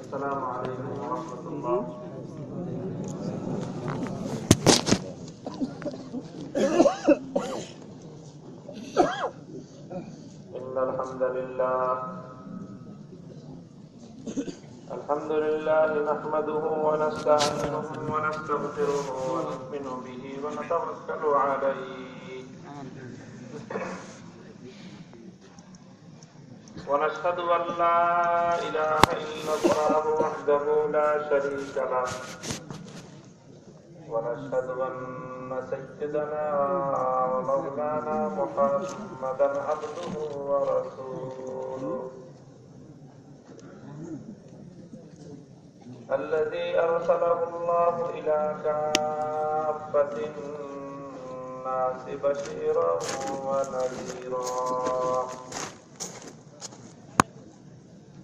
السلام عليكم ورحمة الله إن الحمد لله الحمد لله نحمده ونستعينه ونستغفره ونؤمن به ونتوكل عليه. ونشهد أن لا إله إلا الله وحده لا شريك له. ونشهد أن سيدنا ومولانا محمدا عبده ورسوله. الذي أرسله الله إلى كافة الناس بشيرا ونذيرا.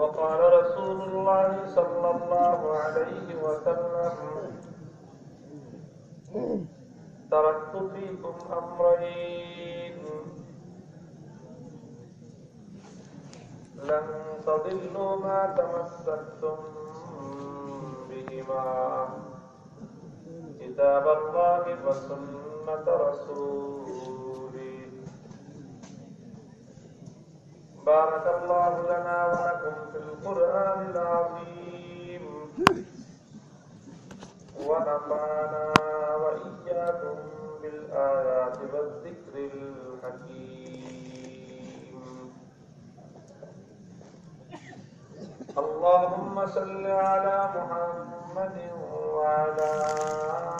وقال رسول الله صلى الله عليه وسلم تركت فيكم أمرين. لن تضلوا ما تمسكتم بهما. كتاب الله وسنة رسوله. بارك الله لنا ولكم في القرآن العظيم. ونفعنا وإياكم بالآيات والذكر الحكيم. اللهم صل على محمد وعلى آل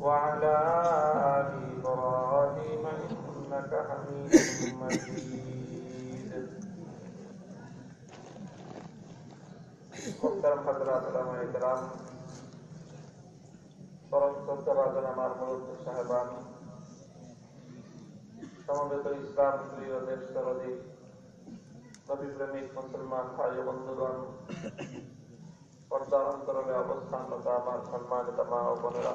وعلى آل إبراهيم إنك حميد مجيد محترم حضرات علماء کرام পরম শ্রদ্ধাভাজন আমার মূলত সাহেবান সমবেত ইসলাম প্রিয় দেশ সরদি নবী প্রেমিক মুসলমান ভাই ও বন্ধুগণ পর্দার অন্তরণে অবস্থানরত আমার সম্মানিত মা ও বোনেরা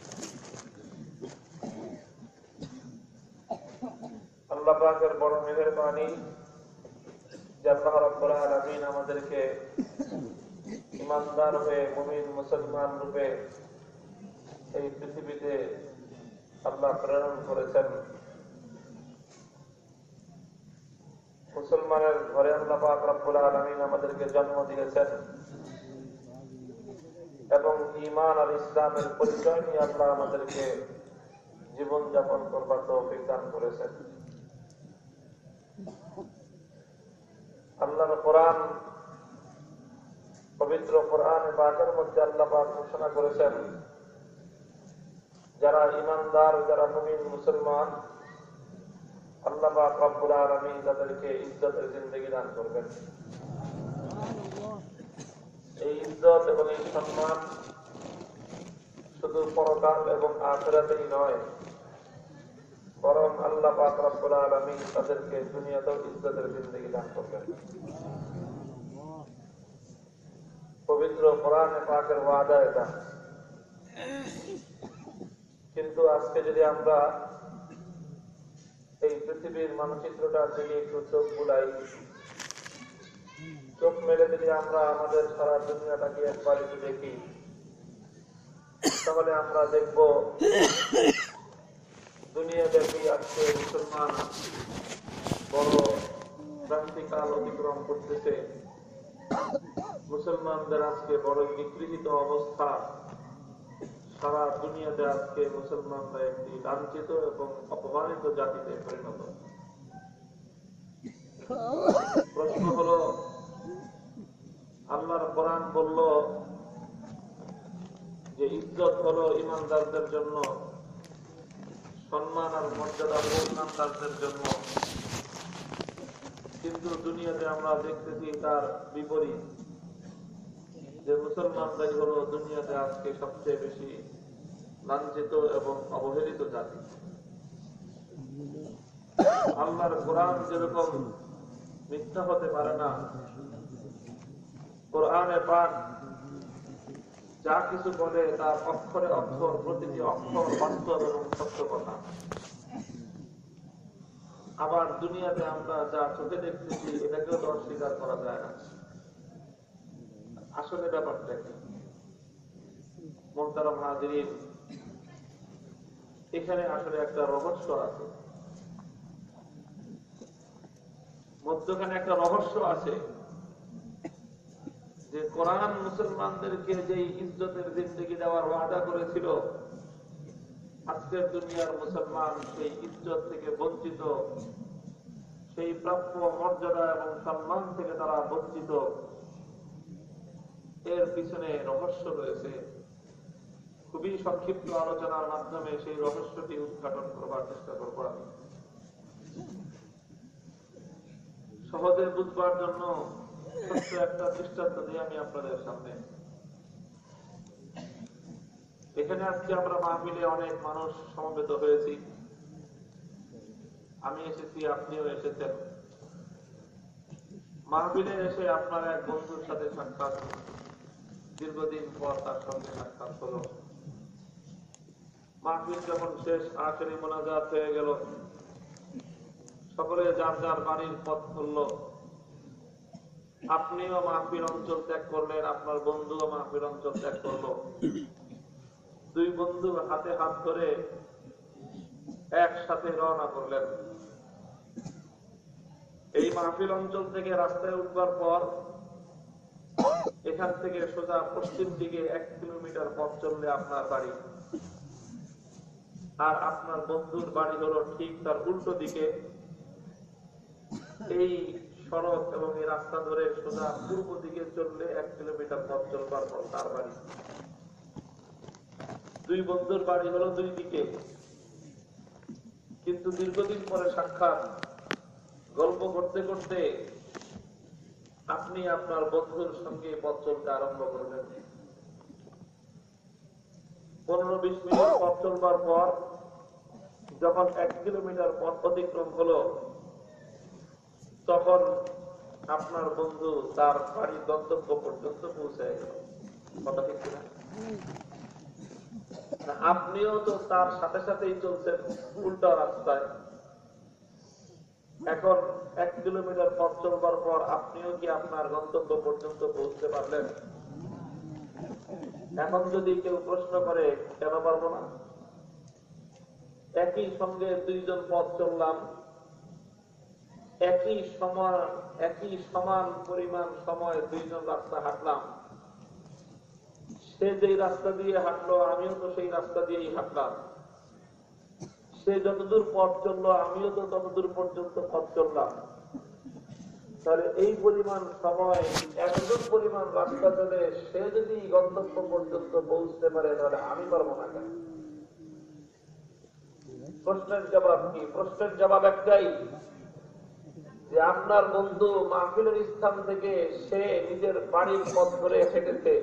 আল্লাহ পাকের বড় মেহেরবানি যে আমাদেরকে ইমানদার হয়ে, মুমিন, মুসলমান রূপে এই পৃথিবীতে আল্লাহ প্রেরণ করেছেন। মুসলমানের ঘরে আল্লাহ পাক রব্বুল আমাদেরকে জন্ম দিয়েছেন। এবং ইমান আর ইসলামের পরিচয় নিয়ে আল্লাহ আমাদেরকে জীবনযাপন করবার তৌফিক দান করেছেন। আল্লাহর কোরআন, পবিত্র কোরআন পাকের মধ্যে আল্লাহ ঘোষণা করেছেন, যারা ইমানদার যারা মুমিন, মুসলমান, আল্লাহ তাদেরকে ইজ্জতের জিন্দগি দান করবেন। এই ইজ্জত এবং এই সম্মান শুধু পরকাল এবং আখেরাতেই নয় বরং আল্লাহ পাক তাদেরকে দুনিয়াতেও ইজ্জতের জিন্দগি দান করবেন। পবিত্র কোরআনে পাকের ওয়াদা এটা। কিন্তু আজকে যদি আমরা এই পৃথিবীর মানচিত্রটার দিকে একটু চোখ বুলাই, চোখ মেলে যদি আমরা আমাদের সারা দুনিয়াটাকে একবার একটু দেখি, তাহলে আমরা দেখব দুনিয়া দেখি আজকে মুসলমান বড় ক্রান্তিকাল অতিক্রম করতেছে। মুসলমানদের আজকে বড় নিগৃহীত অবস্থা। সারা দুনিয়াতে আজকে মুসলমানরা একটি লাঞ্ছিত এবং অপমানিত জাতিতে পরিণত। প্রশ্ন হলো, আল্লাহর কোরআন বলল যে, ইজ্জত হলো ইমানদারদের জন্য। সম্মান আর মর্যাদা ইমানদারদের জন্য। কিন্তু দুনিয়াতে আমরা দেখতেছি তার বিপরীত। যে মুসলমানরাই হলো দুনিয়াতে আজকে সবচেয়ে বেশি লাঞ্ছিত এবং অবহেলিত জাতি। আল্লাহর কোরআন যেরকম মিথ্যা হতে পারে না, কোরআনে পাক যা কিছু বলে তার অক্ষরে অক্ষর, প্রতিটি অক্ষর বাস্তব এবং সত্য কথা। আবার দুনিয়াতে আমরা যা চোখে দেখতেছি, এটাকেও তো অস্বীকার করা যায় না। আসলে ব্যাপারটা কি? মোহতারাম হাজিরিন, এখানে আসলে একটা রহস্য আছে। মধ্যখানে একটা রহস্য আছে। যে কোরআন মুসলমানদেরকে যে ইজ্জতের জিন্দগি দেওয়ার ওয়াদা করেছিল, আজকের দুনিয়ার মুসলমান সেই ইজ্জত থেকে বঞ্চিত, সেই প্রাপ্য মর্যাদা এবং সম্মান থেকে তারা বঞ্চিত। এর পিছনে রহস্য রয়েছে। খুবই সংক্ষিপ্ত আলোচনার মাধ্যমে সেই রহস্যটি উদ্ঘাটন করবার চেষ্টা করব আমি। সহজে বুঝবার জন্য ছোট্ট একটা দৃষ্টান্ত দিয়ে আমি আপনাদের সামনে। এখানে আজকে আমরা মাহফিলে অনেক মানুষ সমবেত হয়েছি। আমি এসেছি, আপনিও এসেছেন। মাহফিলে এসে আপনার এক বন্ধুর সাথে সাক্ষাৎ। দীর্ঘদিন পর তার সঙ্গে সাক্ষাৎ হলো। মাহফিল যখন শেষ, আখেরি মোনাজাত হয়ে গেল। সকলে যার যার বাড়ির পথ খুলল। আপনিও মাহফিল অঞ্চল ত্যাগ করলেন, আপনার বন্ধুও মাহফিল অঞ্চল ত্যাগ করল। দুই বন্ধু হাতে হাত ধরে একসাথে রওনা করলেন। এই মাহফিল অঞ্চল থেকে রাস্তায় উঠবার পর এখান থেকে সোজা পশ্চিম দিকে এক কিলোমিটার পথ চললে আপনার বাড়ি। আর আপনার বন্ধুর বাড়ি হলো ঠিক তার উল্টো দিকে। এই সড়ক এবং এই রাস্তা ধরে সোজা পূর্ব দিকে চললে এক কিলোমিটার পথ চলবার পর তার বাড়ি। দুই বন্ধুর বাড়ি হলো দুই দিকে। কিন্তু দীর্ঘদিন পরে সাক্ষাৎ, গল্প করতে করতে আপনি আপনার বন্ধুর সঙ্গে পথ চলতে আরম্ভ করলেন। পনেরো বিশ মিনিট পথ চলবার পর যখন এক কিলোমিটার পথ অতিক্রম হলো তখন আপনার বন্ধু তার বাড়ির গন্তব্য পর্যন্ত পৌঁছে গেল। কথা ঠিক না, আপনিও তো তার সাথে সাথেই চলছেন উল্টা রাস্তায়। এখন এক কিলোমিটার পথ চলবার পর আপনিও কি আপনার গন্তব্য পর্যন্ত পৌঁছতে পারলেন? এখন যদি কেউ প্রশ্ন করে কেন পারব না? একই সঙ্গে দুইজন পথ চললাম একই সমান একই সমান পরিমাণ সময় দুইজন রাস্তা হাঁটলাম। সে যেই রাস্তা দিয়ে হাঁটলো, আমিও তো সেই রাস্তা দিয়েই হাঁটলাম। সে যতদূর পথ চলল, আমিও তো ততদূর পর্যন্ত পথ চললাম। তাহলে এই পরিমাণ সময় এতদূর পরিমাণ রাস্তা চলে, সে যদি গন্তব্য পর্যন্ত পৌঁছতে পারে, তাহলে আমি পারব না কেন? প্রশ্নের জবাব কি? প্রশ্নের জবাব একটাই। যে আপনার বন্ধু মাহফিলের স্থান থেকে সে নিজের বাড়ির পথ ধরে হেঁটেছে।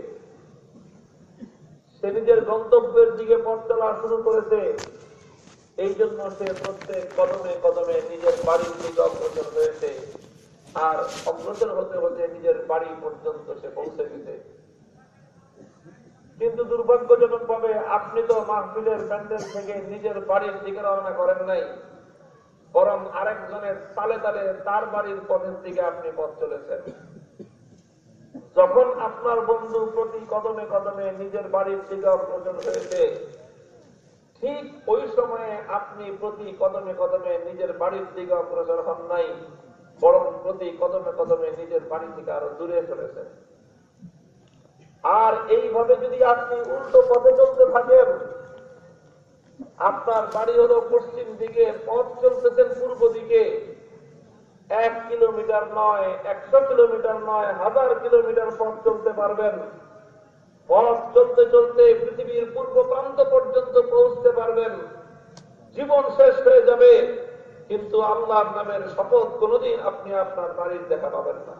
সে নিজের গন্তব্যের দিকে পথ চলা শুরু করেছে। এই জন্য সে প্রত্যেক কদমে কদমে নিজের বাড়ির দিকে অগ্রসর হয়েছে। আর অগ্রসর হতে হতে নিজের বাড়ি পর্যন্ত সে পৌঁছে গেছে কিন্তু দুর্ভাগ্যজনক ভাবে আপনি তো মাহফিলের প্যান্ডেল থেকে নিজের বাড়ির দিকে রওনা করেন নাই। বরং আরেকজনের তালে তালে তার বাড়ির পথের দিকে আপনি পথ চলেছেন। যখন আপনার বন্ধু প্রতি কদমে কদমে নিজের বাড়ির দিকে অগ্রসর হয়েছে, ঠিক ওই সময়ে আপনি প্রতি কদমে কদমে নিজের বাড়ির দিকে অগ্রসর হন নাই, বরং প্রতি কদমে কদমে নিজের বাড়ি থেকে আরও দূরে চলেছেন। আর এইভাবে যদি আপনি উল্টো পথে চলতে থাকেন আপনার বাড়ি হলো পশ্চিম দিকে পথ চলতেছেন পূর্ব দিকে। এক কিলোমিটার নয় একশো কিলোমিটার নয় হাজার কিলোমিটার পথ চলতে পারবেন। পথ চলতে চলতে পৃথিবীর পূর্ব প্রান্ত পর্যন্ত পৌঁছতে পারবেন। জীবন শেষ হয়ে যাবে কিন্তু আল্লাহর নামের শপথ কোনদিন আপনি আপনার বাড়ির দেখা পাবেন না।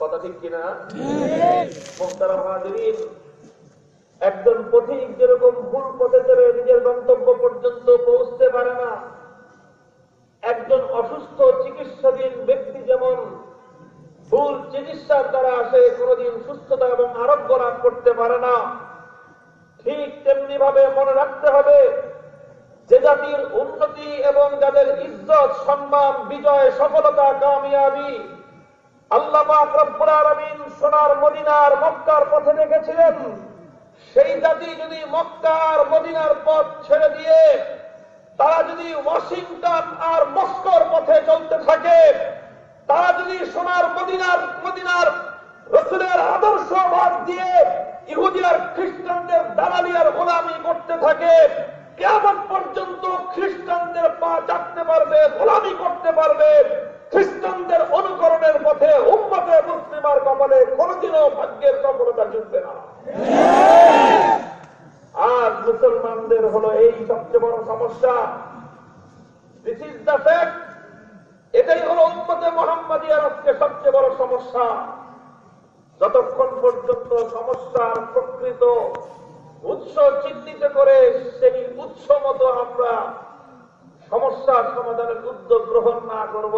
কথা ঠিক কিনা? একজন পথিক যেরকম ভুল পথে চলে নিজের গন্তব্য পর্যন্ত পৌঁছতে পারে না, একজন অসুস্থ চিকিৎসাধীন ব্যক্তি যেমন ভুল চিকিৎসার দ্বারা সে কোনোদিন সুস্থতা এবং আরোগ্য লাভ করতে পারে না, ঠিক তেমনি ভাবে মনে রাখতে হবে যে জাতির উন্নতি এবং যাদের ইজ্জত, সম্মান, বিজয়, সফলতা কামিয়াবি, আল্লাহ রব্বুল আলামিন সোনার মদিনার মক্কার পথে রেখেছিলেন সেই জাতি যদি মক্কার মদিনার পথ ছেড়ে দিয়ে তারা যদি ওয়াশিংটন আর মস্কোর পথে চলতে থাকে, তারা যদি সোনার মদিনার মদিনার রসুলের আদর্শ বাদ দিয়ে ইহুদি আর খ্রিস্টানদের দালালি আর গোলামি করতে থাকে কেমন পর্যন্ত খ্রিস্টানদের পা চাটতে পারবে, গোলামি করতে পারবে। খ্রিস্টানদের অনুকরণের পথে উম্মতে মুসলিমার কপালে কোনদিনও ভাগ্যের সফলতা জুটবে না। আজ মুসলমানদের হলো এই সবচেয়ে বড় সমস্যা। এটাই হলো উম্মতে মোহাম্মদিয়ার আজকে সবচেয়ে বড় সমস্যা। যতক্ষণ পর্যন্ত সমস্যার প্রকৃত উৎস চিহ্নিত করে সেই উৎস মতো আমরা সমস্যার সমাধানের উদ্যোগ গ্রহণ না করব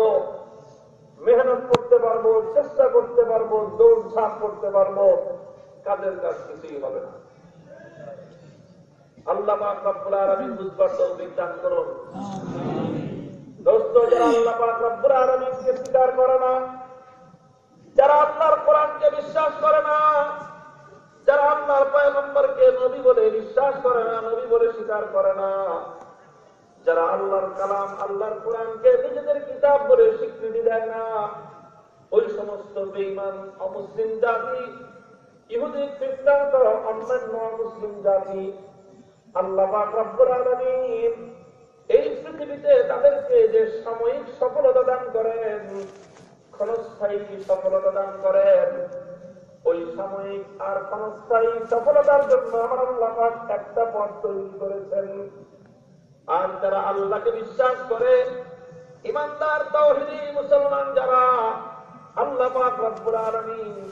মেহনত করতে পারব, চেষ্টা করতে পারব, দৌড় ঝাঁপ করতে পারব, কাজের কাজ কিছুই হবে না। আল্লাহ দান করুন। যারা করে না, যারা আল্লাহর বিশ্বাস করে না, যারা আল্লাহর নবী বলে বিশ্বাস করে না, নবী বলে স্বীকার করে না যারা আল্লাহর কালাম, আল্লাহর কোরআনকে নিজেদের কিতাব বলে স্বীকৃতি দেয় না, ওই সমস্ত বেঈমান অমুসলিম জাতি, ইহুদি, খ্রিস্টান সহ অন্যান্য মুসলিম জাতি, আল্লাহ এই পৃথিবীতে তাদেরকে যে সাময়িক সফলতা দান করেন, ক্ষণস্থায়ী সফলতা দান করেন, ওই সাময়িক আর ক্ষণস্থায়ী সফলতার জন্য আমার আল্লাহ একটা পথ তৈরি করেছেন। আর যারা আল্লাহকে বিশ্বাস করে, ইমানদার তাওহীদি মুসলমান যারা, আল্লাহ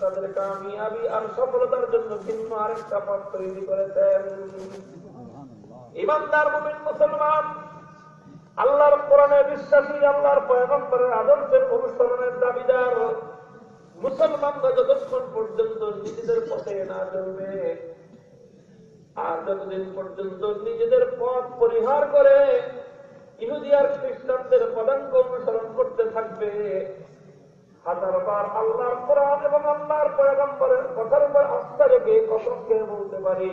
তাদের কামিয়াবি আর সফলতার জন্য ভিন্ন আরেকটা পথ তৈরি করেছেন। ইমানদার, মুমিন, মুসলমান, আল্লাহর কোরআনে বিশ্বাসী, আল্লাহর পয়গম্বরের আদর্শের অনুসরণের দাবিদার, মুসলমানরা যতক্ষণ পর্যন্ত নিজেদের পথে না চলবে আর যতদিন পর্যন্ত নিজেদের পথ পরিহার করে ইহুদি আর খ্রিস্টানদের পদাঙ্ক অনুসরণ করতে থাকবে আল্লাহর কোরআন এবং আল্লাহর পয়গম্বরের কথার উপর আস্থা রেখে কসমকে বলতে পারি,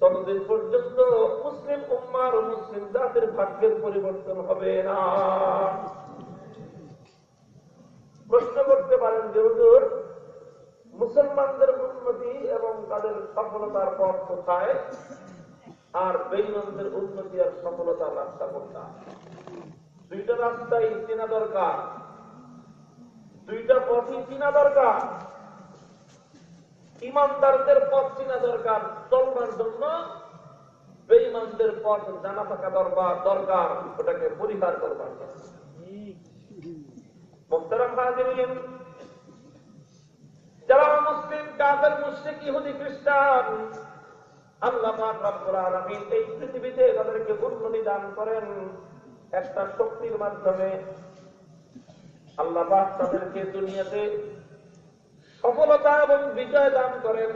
ততদিন পর্যন্ত মুসলিম উম্মার মুসলিম জাতির ভাগ্যের পরিবর্তন হবে না। প্রশ্ন করতে পারেন যে মুসলমানদের উন্নতি এবং তাদের সফলতার পথ কোথায়? আর বেইমানদের উন্নতি আর সফলতার রাস্তা কোনটা? দুইটা রাস্তাই চেনা দরকার। দুইটা পথই চিনা দরকার। ইমানদারদের পথ চিনা দরকার চলবার জন্য। বেঈমানদের পথ জানা থাকা দরকার দরকার। ওটাকে পরিহার করবার মোহতারাম হাজিরিন যারা মুসলিম, কাফের, মুশরিক, ইহুদি, খ্রিস্টান, আল্লাহ এই পৃথিবীতে তাদেরকে উন্নতি দান করেন। একটা শক্তির মাধ্যমে আল্লাহ তাদেরকে দুনিয়াতে সফলতা এবং বিজয় দান করেন।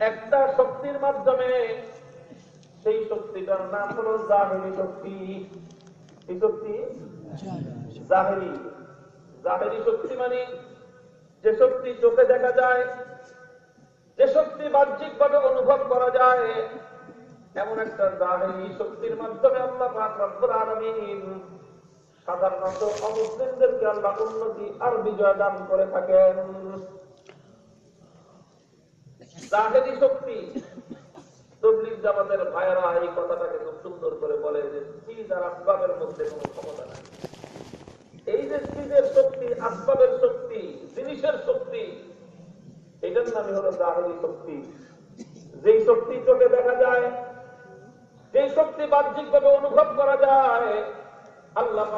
একটা শক্তির মাধ্যমে সেই শক্তিটার নাম হলো জাহেরি শক্তি। এই শক্তি জাহেরি। জাহেরি শক্তি মানে যে শক্তি চোখে দেখা যায়, যে শক্তি বাহ্যিক ভাবে অনুভব করা যায়, এমন একটা জাহেরি শক্তির মাধ্যমে আল্লাহ রব্বুল সাধারণত অমুসলিমদেরকে আল্লাহ উন্নতি আর বিজয় দান করে থাকেন। জাহেরি শক্তি তবলিগ জামাতের ভাইয়েরা এই কথাটাকে খুব সুন্দর করে বলে যে চিজ আর আসবাবের মধ্যে কোনো ক্ষমতা নাই? এই যে চিজের শক্তি, আসবাবের শক্তি, জিনিসের শক্তি, এটার নামই হলো জাহেরি শক্তি। যেই শক্তি চোখে দেখা যায়, যেই শক্তি বাহ্যিক ভাবে অনুভব করা যায়, আল্লাহ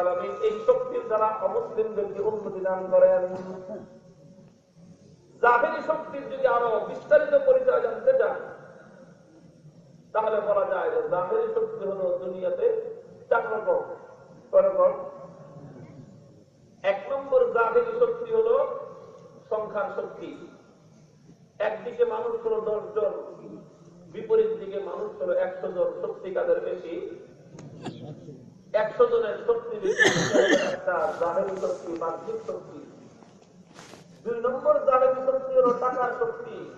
আলামিন এই শক্তির দ্বারা অমুসলিমদেরকে উন্নতি দান করেন। জাহেরি শক্তির যদি আরও বিস্তারিত পরিচয় জানতে চান, তাহলে বলা যায় যে জাহেরি শক্তি হলো দুনিয়াতে কয় রকম। এক নম্বর জাহেরি শক্তি হলো সংখ্যার শক্তি। একদিকে মানুষ হলো দশ জন বিপরীত দিকে মানুষ হলো একশো জন শক্তি কাদের বেশি? একশো জনের শক্তি বেশি। শক্তি, বাহ্যিক শক্তি। দুই নম্বর জাহেরি শক্তি হলো টাকার শক্তি।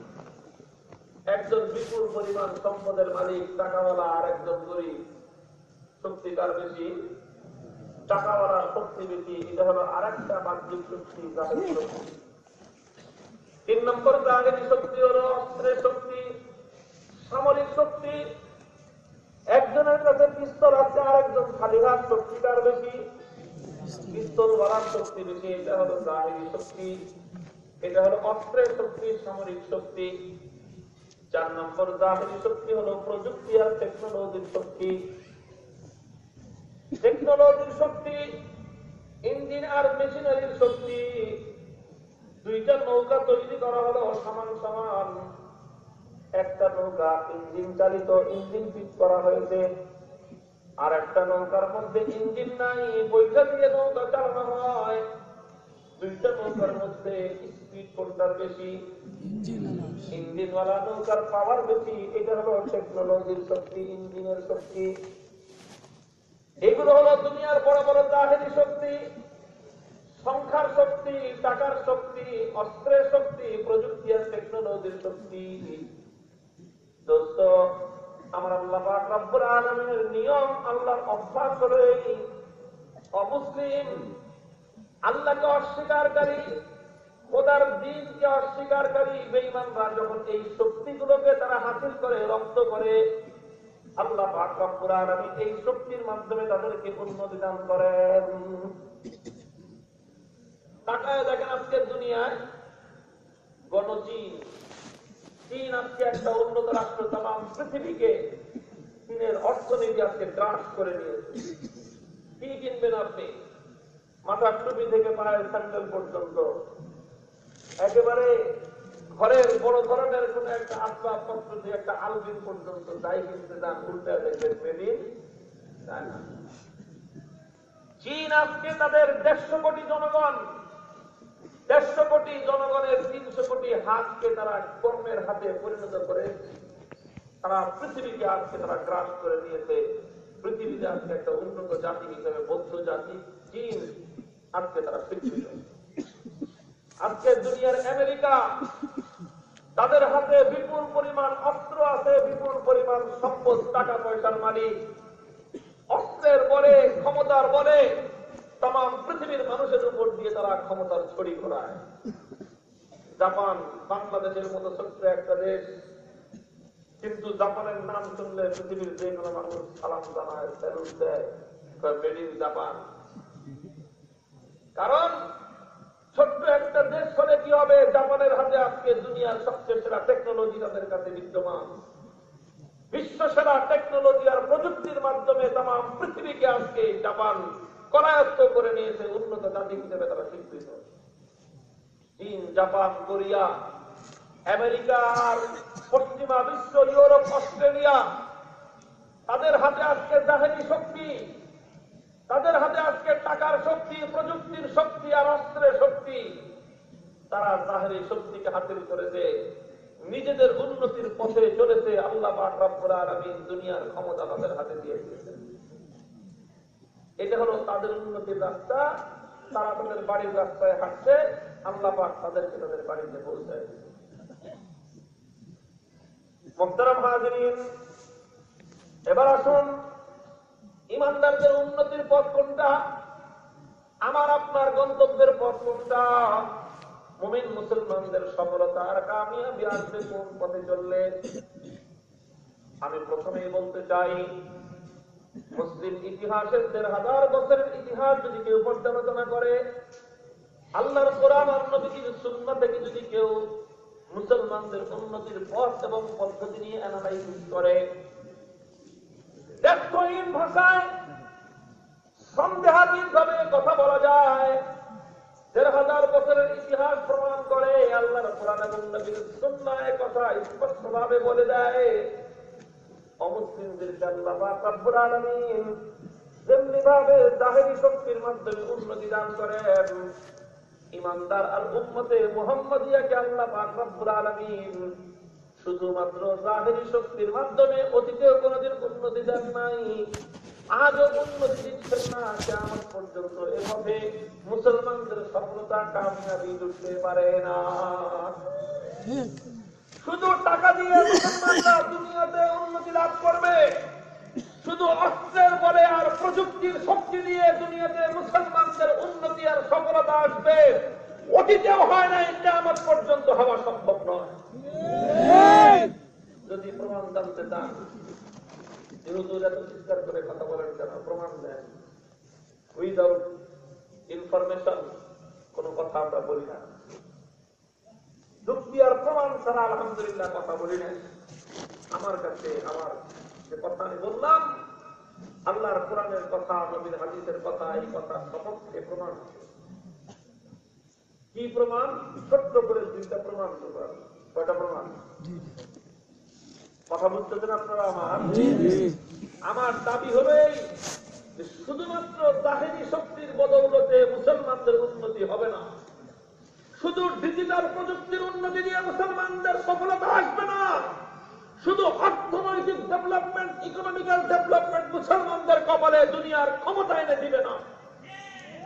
একজন বিপুল পরিমাণ সম্পদের মালিক, টাকাওয়ালা, আর একজন গরিব। শক্তি কার বেশি? টাকাওয়ালার শক্তি বেশি এটা হলো আর একটা বাহ্যিক শক্তি তিন নম্বর জাহেরি শক্তি হলো অস্ত্রের শক্তি, সামরিক শক্তি। একজনের কাছে পিস্তল আছে আর একজন খালি হাত শক্তি বেশি। পিস্তল বলার শক্তি বেশি, এটা হলো জাহেরি শক্তি। এটা হলো অস্ত্রের শক্তি, সামরিক শক্তি। চার নম্বর জাহেরি শক্তি হলো প্রযুক্তি আর টেকনোলজির শক্তি। টেকনোলজির শক্তি ইঞ্জিন আর মেশিনারির শক্তি দুইটা নৌকা তৈরি করা হলো সমান সমান। একটা নৌকা ইঞ্জিন চালিত ইঞ্জিন ফিট করা হয়েছে। আর একটা নৌকার মধ্যে ইঞ্জিন নাই বৈঠা দিয়ে নৌকা চালানো হয়। দুইটা নৌকার মধ্যে স্পিড কোনটার বেশি। ইঞ্জিনওয়ালা নৌকার পাওয়ার বেশি। এটা হলো টেকনোলজির শক্তি ইঞ্জিনের শক্তি। এগুলো হলো দুনিয়ার বড় বড় জাহেরি শক্তি, সংখ্যার শক্তি, টাকার শক্তি, অস্ত্রের শক্তি, প্রযুক্তি আর টেকনোলজির শক্তি। আমার আল্লাহ আলামিনের নিয়ম, আল্লাহর অমুসলিম আল্লাহকে অস্বীকারী, খোদার দিনকে বেঈমানরা যখন এই শক্তিগুলোকে তারা হাসিল করে রক্ত করে আল্লাহ রব্বুল এই শক্তির মাধ্যমে তাদেরকে উন্নতি দান করেন। তাকায় দেখেন আজকের দুনিয়ায় গণচীন। চীন আজকে একটা উন্নত রাষ্ট্র তাম পৃথিবীকে চীনের অর্থনীতি আজকে গ্রাস করে নিয়েছে। কি কিনবেন আপনি? মাথার টুপি থেকে পায়ের স্যান্ডেল পর্যন্ত। একেবারে ঘরের বড় ধরনের কোন একটা আসবাবপত্র দিয়ে একটা আলবিন পর্যন্ত যাই কিনতে যান উল্টে দেখবেন মেদিন চীন আজকে তাদের দেড়শো কোটি জনগণ, দেড়শো কোটি জনগণের তিনশো কোটি হাতকে তারা কর্মের হাতে পরিণত করে তারা পৃথিবীকে আজকে তারা গ্রাস করে নিয়েছে পৃথিবীতে আজকে একটা উন্নত জাতি হিসেবে বৌদ্ধ জাতি, চীন আজকে তারা স্বীকৃত আজকে দুনিয়ার আমেরিকা তাদের হাতে বিপুল পরিমাণ অস্ত্র আছে, বিপুল পরিমাণ সম্পদ, টাকা পয়সার মালিক। অস্ত্রের বলে, ক্ষমতার বলে তাম পৃথিবীর মানুষের উপর দিয়ে তারা ক্ষমতার ছড়ি ঘোরায়। জাপান বাংলাদেশের মতো ছোট্ট একটা দেশ, কিন্তু জাপানের নাম শুনলে পৃথিবীর যে কোনো মানুষ সালাম জানায়, স্যালুট দেয় জাপান কারণ ছোট্ট একটা দেশ হলে কি হবে? জাপানের হাতে আজকে দুনিয়ার সবচেয়ে সেরা টেকনোলজি তাদের কাছে বিদ্যমান। বিশ্ব সেরা টেকনোলজি আর প্রযুক্তির মাধ্যমে তাম পৃথিবীকে আজকে জাপান করায়ত্ত করে নিয়েছে উন্নত জাতি হিসেবে তারা স্বীকৃত। চীন, জাপান, কোরিয়া, আমেরিকা আর পশ্চিমা বিশ্ব, ইউরোপ, অস্ট্রেলিয়া, তাদের হাতে আজকে জাহেরি শক্তি। তাদের হাতে আজকে টাকার শক্তি, প্রযুক্তির শক্তি আর অস্ত্রের শক্তি। তারা জাহেরি শক্তিকে হাতিল করেছে। নিজেদের উন্নতির পথে চলেছে আল্লাহ দুনিয়ার ক্ষমতা তাদের হাতে দিয়ে দিয়েছেন। এটা হলো তাদের উন্নতির রাস্তা। তারা তাদের বাড়ির রাস্তায় হাঁটছে, আল্লাহ পাক তাদেরকে তাদের বাড়িতে দিয়েছে। মোহতারাম এবার আসুন ইমানদারদের উন্নতির পথ কোনটা? আমার, আপনার গন্তব্যের পথ কোনটা? মুমিন মুসলমানদের সফলতা আর কামিয়াবি আসবে কোন পথে চললে? আমি প্রথমেই বলতে চাই, মুসলিম ইতিহাসের দেড় হাজার বছরের ইতিহাস যদি কেউ পর্যালোচনা করে, আল্লাহর কোরআন আর নবীজির সুন্নাহ থেকে যদি কেউ মুসলমানদের উন্নতির পথ এবং পদ্ধতি নিয়ে অ্যানালাইসিস করে দেখহীন ভাষায় সন্দেহাতীত ভাবে কথা বলা যায় দেড় হাজার বছরের ইতিহাস প্রমাণ করে সুন্নাহ কথা স্পষ্ট ভাবে বলে দেয় অমুসলিমদেরকে আল্লাহ পাক রব্বুল আলামিন যেমনি ভাবে জাহেরি শক্তির মাধ্যমে উন্নতি দান করেন ইমানদার আর উম্মতে মুহাম্মদিয়াকে আল্লাহ পাক রব্বুল আলামিন শুধুমাত্র জাহেরি শক্তির মাধ্যমে অতীতেও কোনোদিন উন্নতি দেন নাই। আজও উন্নতি দিচ্ছেন না কেমন পর্যন্ত এভাবে মুসলমানদের সফলতা কামিয়াবি জুটতে পারে না। শুধু টাকা দিয়ে মুসলমানরা দুনিয়াতে উন্নতি লাভ করবে, শুধু অস্ত্রের বলে আর প্রযুক্তির শক্তি দিয়ে দুনিয়াতে মুসলমানদের উন্নতি আর সফলতা আসবে। অতীতেও হয় না এটা আমার পর্যন্ত হওয়া সম্ভব নয়। যদি প্রমাণ জানতে চান এত চিৎকার করে কথা বলেন কেন? প্রমাণ দেন। উইদাউট ইনফরমেশন কোন কথা আমরা বলি না। যুক্তি আর প্রমাণ ছাড়া আলহামদুলিল্লাহ কথা বলি না। আমার কাছে আমার যে কথা আমি বললাম আল্লাহর কোরআনের কথা নবীর হাদিসের কথা এই কথা সপক্ষে প্রমাণ আছে। কি প্রমাণ? ছোট্ট করে দুইটা প্রমাণ কয়টা প্রমাণ? কথা বুঝতেছেন আপনারা আমার? আমার দাবি হলো এই যে শুধুমাত্র জাহেরি শক্তির বদৌলতে মুসলমানদের উন্নতি হবে না। শুধু ডিজিটাল প্রযুক্তির উন্নতি দিয়ে মুসলমানদের সফলতা আসবে না। শুধু অর্থনৈতিক ডেভেলপমেন্ট ইকোনমিক্যাল ডেভেলপমেন্ট মুসলমানদের কপালে দুনিয়ার ক্ষমতা এনে দিবে না।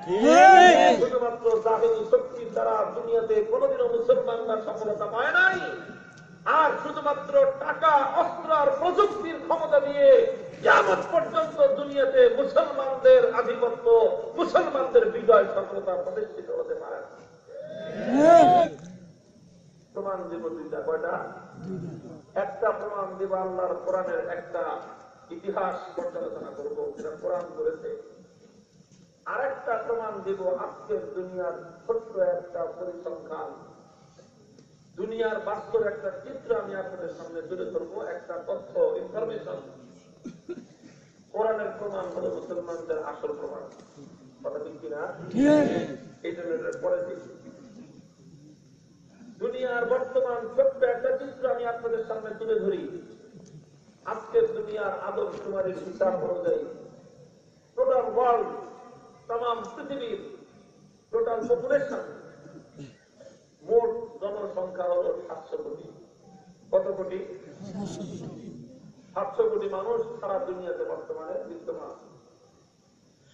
শুধুমাত্র জাহেরি শক্তির দ্বারা দুনিয়াতে কোনোদিনও মুসলমানরা সফলতা পায় নাই। আর শুধুমাত্র টাকা অস্ত্র আর প্রযুক্তির ক্ষমতা দিয়ে কিয়ামত পর্যন্ত দুনিয়াতে মুসলমানদের আধিপত্য মুসলমানদের বিজয় সফলতা প্রতিষ্ঠিত হতে পারে প্রমাণ দিব দুইটা কয়টা? একটা প্রমাণ দিব আল্লাহর কোরআনের একটা ইতিহাস পর্যালোচনা করব। কোরআন করেছে আরেকটা প্রমাণ দিব আজকের দুনিয়ার ছোট্ট একটা পরিসংখ্যান। দুনিয়ার বাস্তব একটা চিত্র আমি আপনাদের সামনে তুলে ধরবো একটা তথ্য ইনফরমেশন কোরআনের প্রমাণ হলো মুসলমানদের আসল প্রমাণ। কথা ঠিক কিনা? এই জন্য পরে দুনিয়ার বর্তমান ছোট্ট একটা চিত্র আমি আপনাদের সামনে তুলে ধরি। আজকের দুনিয়ার আদম কুমারীর হিসাব অনুযায়ী টোটাল ওয়ার্ল্ড তাম পৃথিবীর টোটাল পপুলেশন মোট জনসংখ্যা হলো সাতশো কোটি। কত কোটি? সাতশো কোটি মানুষ সারা দুনিয়াতে বর্তমানে বিদ্যমান।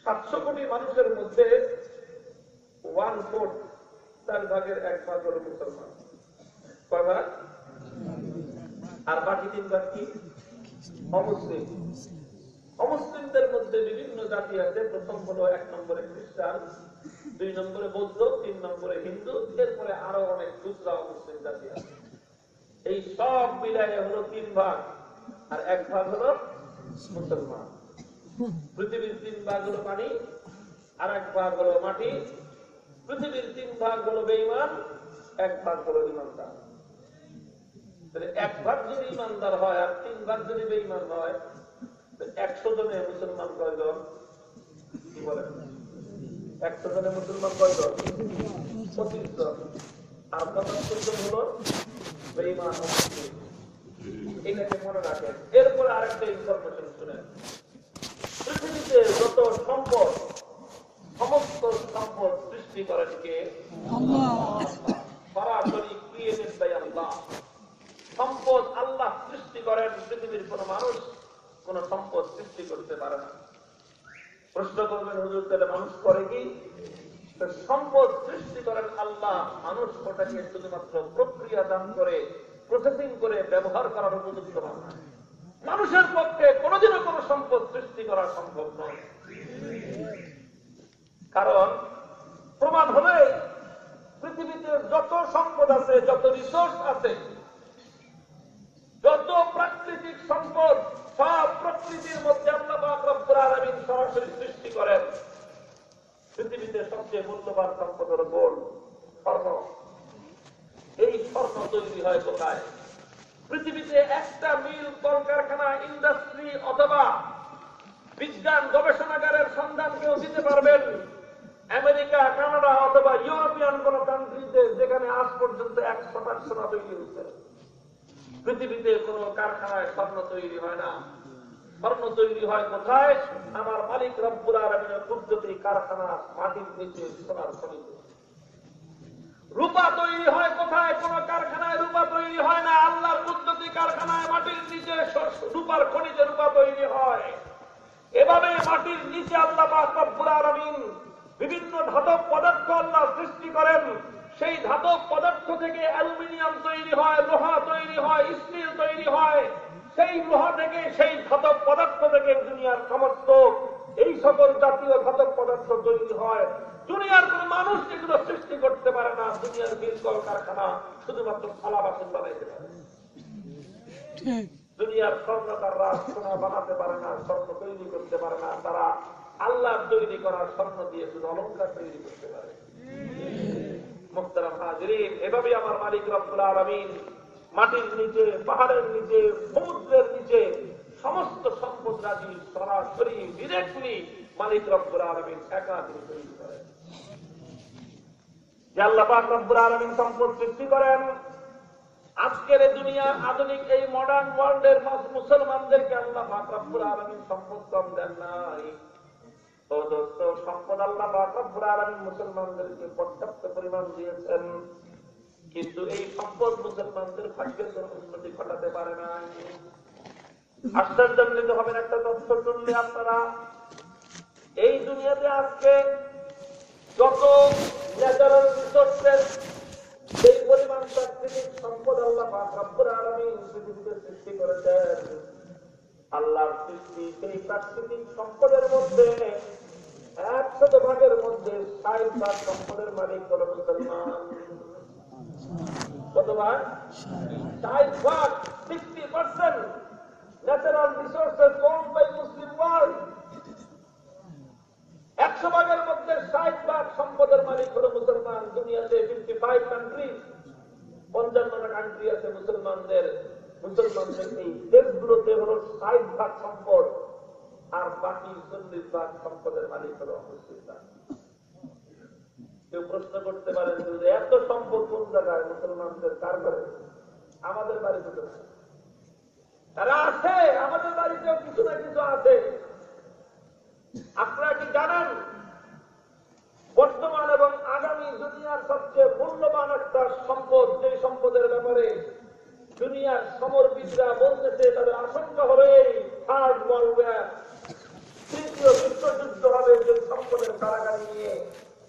সাতশো কোটি মানুষের মধ্যে ওয়ান ফোর্থ চার ভাগের এক ভাগ হলো মুসলমান। কয় ভাগ? আর বাকি তিন ভাগ কি? অমুসলিম। অমুসলিমদের জাতি আছে, প্রথম হলো এক নম্বরে খ্রিস্টান, দুই নম্বরে বৌদ্ধ, তিন নম্বরে হিন্দু, এরপরে আরও অনেক খুচরা অমুসলিম জাতি আছে। এই সব মিলাই হলো তিন ভাগ, আর এক ভাগ হলো মুসলমান। পৃথিবীর তিন ভাগ হলো পানি, আর এক ভাগ হলো মাটি। পৃথিবীর তিন ভাগ হলো বেঈমান, এক ভাগ হলো ইমানদার এক ভাগ যদি ইমানদার হয়, আর তিন ভাগ যদি বেইমান হয় একশো জনে মুসলমান কয়জন? কি বলেন একশো জনে মুসলমান কয়জন পঁচিশ জন আর পঁচাত্তর জন হলো? বেঈমান। এটাকে মনে রাখেন। এরপরে আরেকটা ইনফরমেশন শুনেন। পৃথিবীতে যত সম্পদ সমস্ত সম্পদ সৃষ্টি করেন কে? সরাসরি ক্রিয়েটেড বাই আল্লাহ। সম্পদ আল্লাহ সৃষ্টি করেন। পৃথিবীর কোন মানুষ কোন সম্পদ সৃষ্টি করতে পারে না। প্রশ্ন করবেন হুজুর, তাহলে মানুষ করে কি? সম্পদ সৃষ্টি করেন আল্লাহ, মানুষ ওটাকে শুধুমাত্র প্রক্রিয়া দান করে প্রসেসিং করে ব্যবহার করার উপযুক্ত মানুষের পক্ষে কোনোদিনও কোনো সম্পদ সৃষ্টি করা সম্ভব নয়। কারণ প্রমাণ হবে পৃথিবীতে যত সম্পদ আছে, যত রিসোর্স আছে যত প্রাকৃতিক সম্পদ, সব প্রকৃতির মধ্যে আল্লাহ পাক রব্বুল আলামিন সরাসরি সৃষ্টি করেন। পৃথিবীতে সবচেয়ে মূল্যবান সম্পদ হল গোল্ড স্বর্ণ। এই স্বর্ণ তৈরি হয় কোথায়? পৃথিবীতে একটা মিল, কলকারখানা, ইন্ডাস্ট্রি অথবা বিজ্ঞান গবেষণাগারের সন্ধান কেউ দিতে পারবেন। আমেরিকা, কানাডা অথবা ইউরোপিয়ান কোন কান্ট্রিতে যেখানে আজ পর্যন্ত এক শতাংশ না তৈরি হচ্ছে পৃথিবীতে কোন কারখানায় স্বর্ণ তৈরি হয় না। স্বর্ণ তৈরি হয় কোথায়? আমার মালিক রব্বুল আলমিনের কুদরতি কারখানা মাটির নিচে সোনার খনিতে। রূপা তৈরি হয় কোথায়? কোন কারখানায় রূপা তৈরি হয় না। আল্লাহর কুদরতি কারখানায় মাটির নিচে রূপার খনিজে রূপা তৈরি হয়। এভাবে মাটির নিচে আল্লাহ রব্বুল আলামিন বিভিন্ন ধাতব পদার্থ আল্লাহ সৃষ্টি করেন। সেই ধাতব পদার্থ থেকে অ্যালুমিনিয়াম তৈরি হয়, লোহা তৈরি হয়, স্টিল তৈরি হয়। সেই লোহা থেকে সেই ধাতব পদার্থ থেকে দুনিয়ার সমস্ত এই সকল জাতীয় ধাতব পদার্থ তৈরি হয়। দুনিয়ার কোন মানুষ এগুলো সৃষ্টি করতে পারে না। দুনিয়ার বিল কারখানা শুধুমাত্র থালা বাসন বানাইতে পারে। দুনিয়ার স্বর্ণকাররা সোনা বানাতে পারে না, স্বর্ণ তৈরি করতে পারে না। তারা আল্লাহ তৈরি করার স্বর্ণ দিয়ে শুধু অলঙ্কার তৈরি করতে পারে। এভাবে আমার মালিক আলমিন মাটির নিচে, পাহাড়ের নিচে, সমুদ্রের নিচে, সমস্ত সম্পদ রাজি সরাসরি ডিরেক্টলি মালিক আলমিন একা তিনি তৈরি করেন আলমিন সম্পদ সৃষ্টি করেন, আজকের এই দুনিয়ার আধুনিক এই মডার্ন ওয়ার্ল্ডের মুসলমানদেরকে আল্লাহ সম্পদ কম দেন নাই। দোস্ত সম্পদ আল্লাহ মুসলমানদেরকে পর্যাপ্ত পরিমাণ দিয়েছেন। কিন্তু এই সম্পদ মুসলমানদের ভাগ্যের উন্নতি ঘটাতে পারে না আল্লাহ সৃষ্টি সেই প্রাকৃতিক সম্পদের মধ্যে একশত ভাগের মধ্যে ষাট ভাগ সম্পদের মালিক হল মুসলমান। একশো ভাগের মধ্যে সম্পদের মুসলমান। দুনিয়াতে ফিফটি কান্ট্রি কান্ট্রি আছে মুসলমানদের। মুসলমানদের এই দেশগুলোতে হলো ষাট ভাগ সম্পদ। আর বাকি চল্লিশ ভাগ সম্পদের মালিক হলো কেউ প্রশ্ন করতে পারেন যে এত সম্পদ কোন জায়গায় মুসলমানদের কার আমাদের বাড়িতে তো তারা আছে, আমাদের বাড়িতেও কিছু না কিছু আছে। আপনারা কি জানেন? বর্তমান এবং আগামী দুনিয়ার সবচেয়ে মূল্যবান একটা সম্পদ যে সম্পদের ব্যাপারে দুনিয়ার সমরবিদরা বলতেছে, তাদের আশঙ্কা হবে থার্ড ওয়ার্ল্ড ওয়ার তৃতীয় বিশ্বযুদ্ধ হবে যে সম্পদের কারাগারি নিয়ে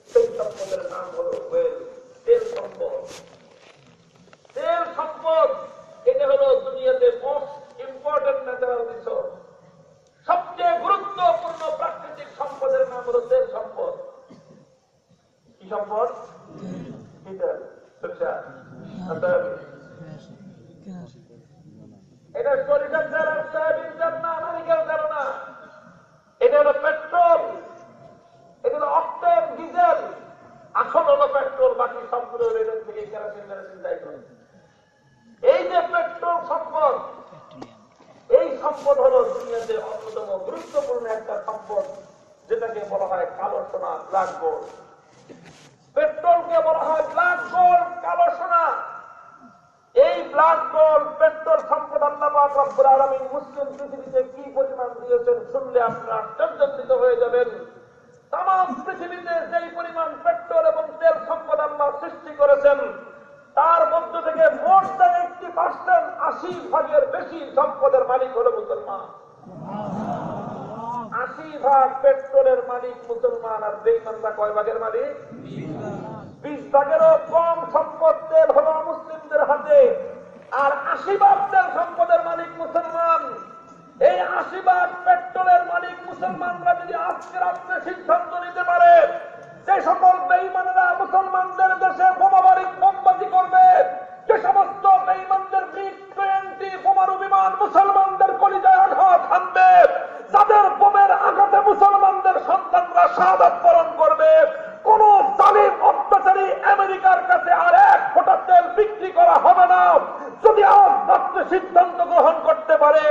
সেই সম্পদের নাম হলো ওয়েল তেল সম্পদ। তেল সম্পদ এটা হলো দুনিয়াতে মোস্ট ইম্পর্টেন্ট ন্যাচারাল রিসোর্স সবচেয়ে গুরুত্বপূর্ণ প্রাকৃতিক সম্পদের নাম হলো তেল সম্পদ। কি সম্পদ? আটা, এটা না নারিকেল তেল না। এটা হলো পেট্রোল, এটা হলো অক্টেন, ডিজেল। আসল হলো পেট্রোল, বাকি সবগুলো রেলের থেকে যাই এই যে পেট্রোল সম্পদ, এই সম্পদ হলো দুনিয়াতে অন্যতম গুরুত্বপূর্ণ একটা সম্পদ, যেটাকে বলা হয় কালো সোনা, ব্ল্যাক গোল্ড। পেট্রোলকে বলা হয় ব্ল্যাক গোল্ড, কালো সোনা। ব্ল্যাক গোল্ড পেট্রোল সম্পদ আল্লাহ রব্বুল আলামিন মুসলিম পৃথিবীতে কি পরিমাণ দিয়েছেন শুনলে আপনারা আশ্চর্যজনিত হয়ে যাবেন। তাম পৃথিবীতে যেই পরিমাণ পেট্রোল এবং তেল সম্পদ আল্লাহ সৃষ্টি করেছেন তার মধ্য থেকে মোট দেন একটি পার্সেন্ট আশি ভাগের বেশি সম্পদের মালিক হলো মুসলমান। আশি ভাগ পেট্রোলের মালিক মুসলমান আর বেইমানরা কয় ভাগের মালিক? বিশ ভাগেরও কম সম্পদ তেল হলো মুসলিমদের হাতে। আর আশি ভাগ তেল সম্পদের মালিক মুসলমান। এই আশি ভাগ পেট্রোলের মালিক মুসলমানরা যদি আজকে রাত্রে সিদ্ধান্ত নিতে পারে, যে সকল বেইমানেরা মুসলমানদের দেশে বোমাবাড়ি, বোমবাজি করবে, যে সমস্ত বেইমানদের মিগ টোয়েন্টি বোমারু বিমান মুসলমানদের কলিজায় আঘাত হানবে, যাদের বোমের আঘাতে মুসলমানদের সন্তানরা শাহাদাত বরণ করবে, কোন জালিম অত্যাচারী আমেরিকার কাছে আর এক ফোটা তেল বিক্রি করা হবে না। যদি আজ রাত্রে সিদ্ধান্ত গ্রহণ করতে পারে,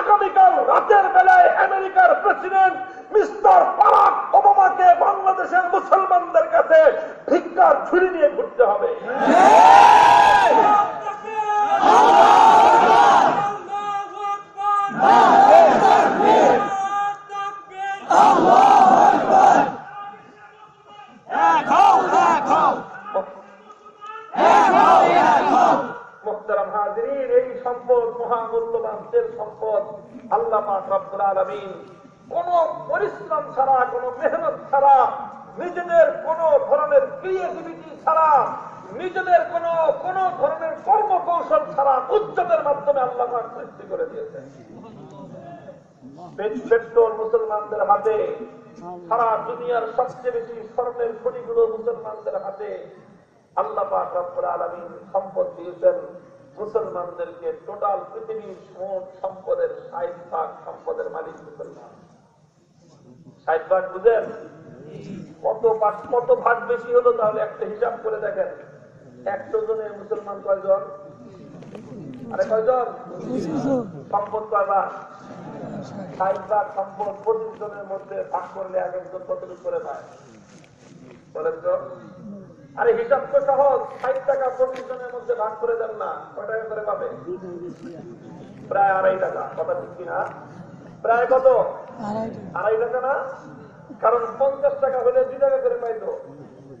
আগামীকাল রাতের বেলায় আমেরিকার প্রেসিডেন্ট মিস্টার বারাক ওবামাকে বাংলাদেশের মুসলমানদের কাছে ভিক্ষার ছুরি নিয়ে ঘুরতে হবে। মোহতারাম হাজরিন এই সম্পদ মহামূল্যবান তেল সম্পদ আল্লাহ রব্বুল কোন পরিশ্রম ছাড়া, কোন মেহনত ছাড়া, নিজেদের কোন ধরনের ক্রিয়েটিভিটি ছাড়া, নিজেদের কোন ধরনের কর্মকৌশল ছাড়া উচ্চতের মাধ্যমে আল্লাহ সৃষ্টি করে দিয়েছেন। মুসলমানদের হাতে, সারা দুনিয়ার সবচেয়ে বেশি স্বর্ণের খনিগুলো মুসলমানদের হাতে আল্লাহ পাক আলামিন সম্পদ দিয়েছেন। মুসলমানদেরকে টোটাল পৃথিবীর মোট সম্পদের ষাট ভাগ সম্পদের মালিক মুসলমান। ষাট ভাগ বুঝেন? কত ভাগ কত ভাগ বেশি হলো তাহলে একটা হিসাব করে দেখেন। একশো জনের মুসলমান কয়জন? আরে কয়জন? সম্পদ কয়বার ষাট ভাগ সম্পদ পঁচিশ জনের মধ্যে ভাগ করলে এক একজন কতটুকু করে পায় বলেন তো। আরে হিসাব তো সহজ ষাট টাকা পঁচিশ জনের মধ্যে ভাগ করে দেন না কয় টাকা করে পাবে প্রায় আড়াই টাকা কথা ঠিক কিনা? প্রায় কত? আড়াই টাকা। না? কারণ পঞ্চাশ টাকা হলে দুই টাকা করে পাইতো।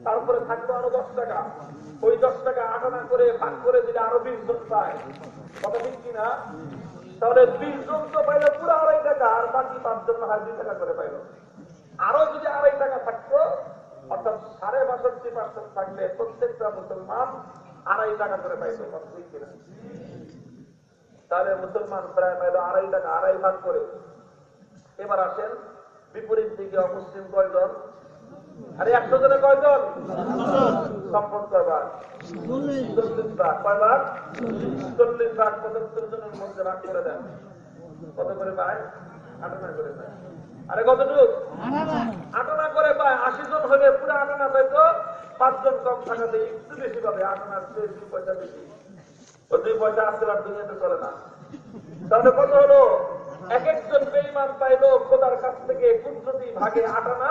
তারপরে থাকল আরও দশ টাকা। ওই দশ টাকা আটানা করে ভাগ করে দিলে আরও বিশ জন পায়। কথা ঠিক কিনা? তাহলে বিশ জন তো পাইলো পুরো আড়াই টাকা আর বাকি পাঁচজন হাজার দুই টাকা করে পাইলো। আরও যদি আড়াই টাকা থাকতো অর্থাৎ সাড়ে বাষট্টি পার্সেন্ট থাকলে প্রত্যেকটা মুসলমান আড়াই টাকা করে পাইতো তাহলে মুসলমান প্রায় পাইলো আড়াই টাকা, আড়াই ভাগ করে। এবার আসেন বিপরীত দিকে অমুসলিম কয়জন? আরে একশো জনে কয়জন? সম্পদ কয়বার চল্লিশ ভাগ কয়বার চল্লিশ ভাগ পঁচাত্তর জনের মধ্যে ভাগ করে দেন। কত করে পায়? আটানা করে পায়। আরে কতটুকু? আটানা করে পায় আশি জন হলে পুরো আটানা পাইতো পাঁচজন কম থাকাতে একটু বেশি পাবে আটানার দুই পয়সা বেশি। ও দুই পয়সা আসতে আর দুনিয়াতে চলে না। তাহলে কত হলো? এক একজন বেইমান পাইলো খোদার কাছ থেকে কুদরতি ভাগে আটানা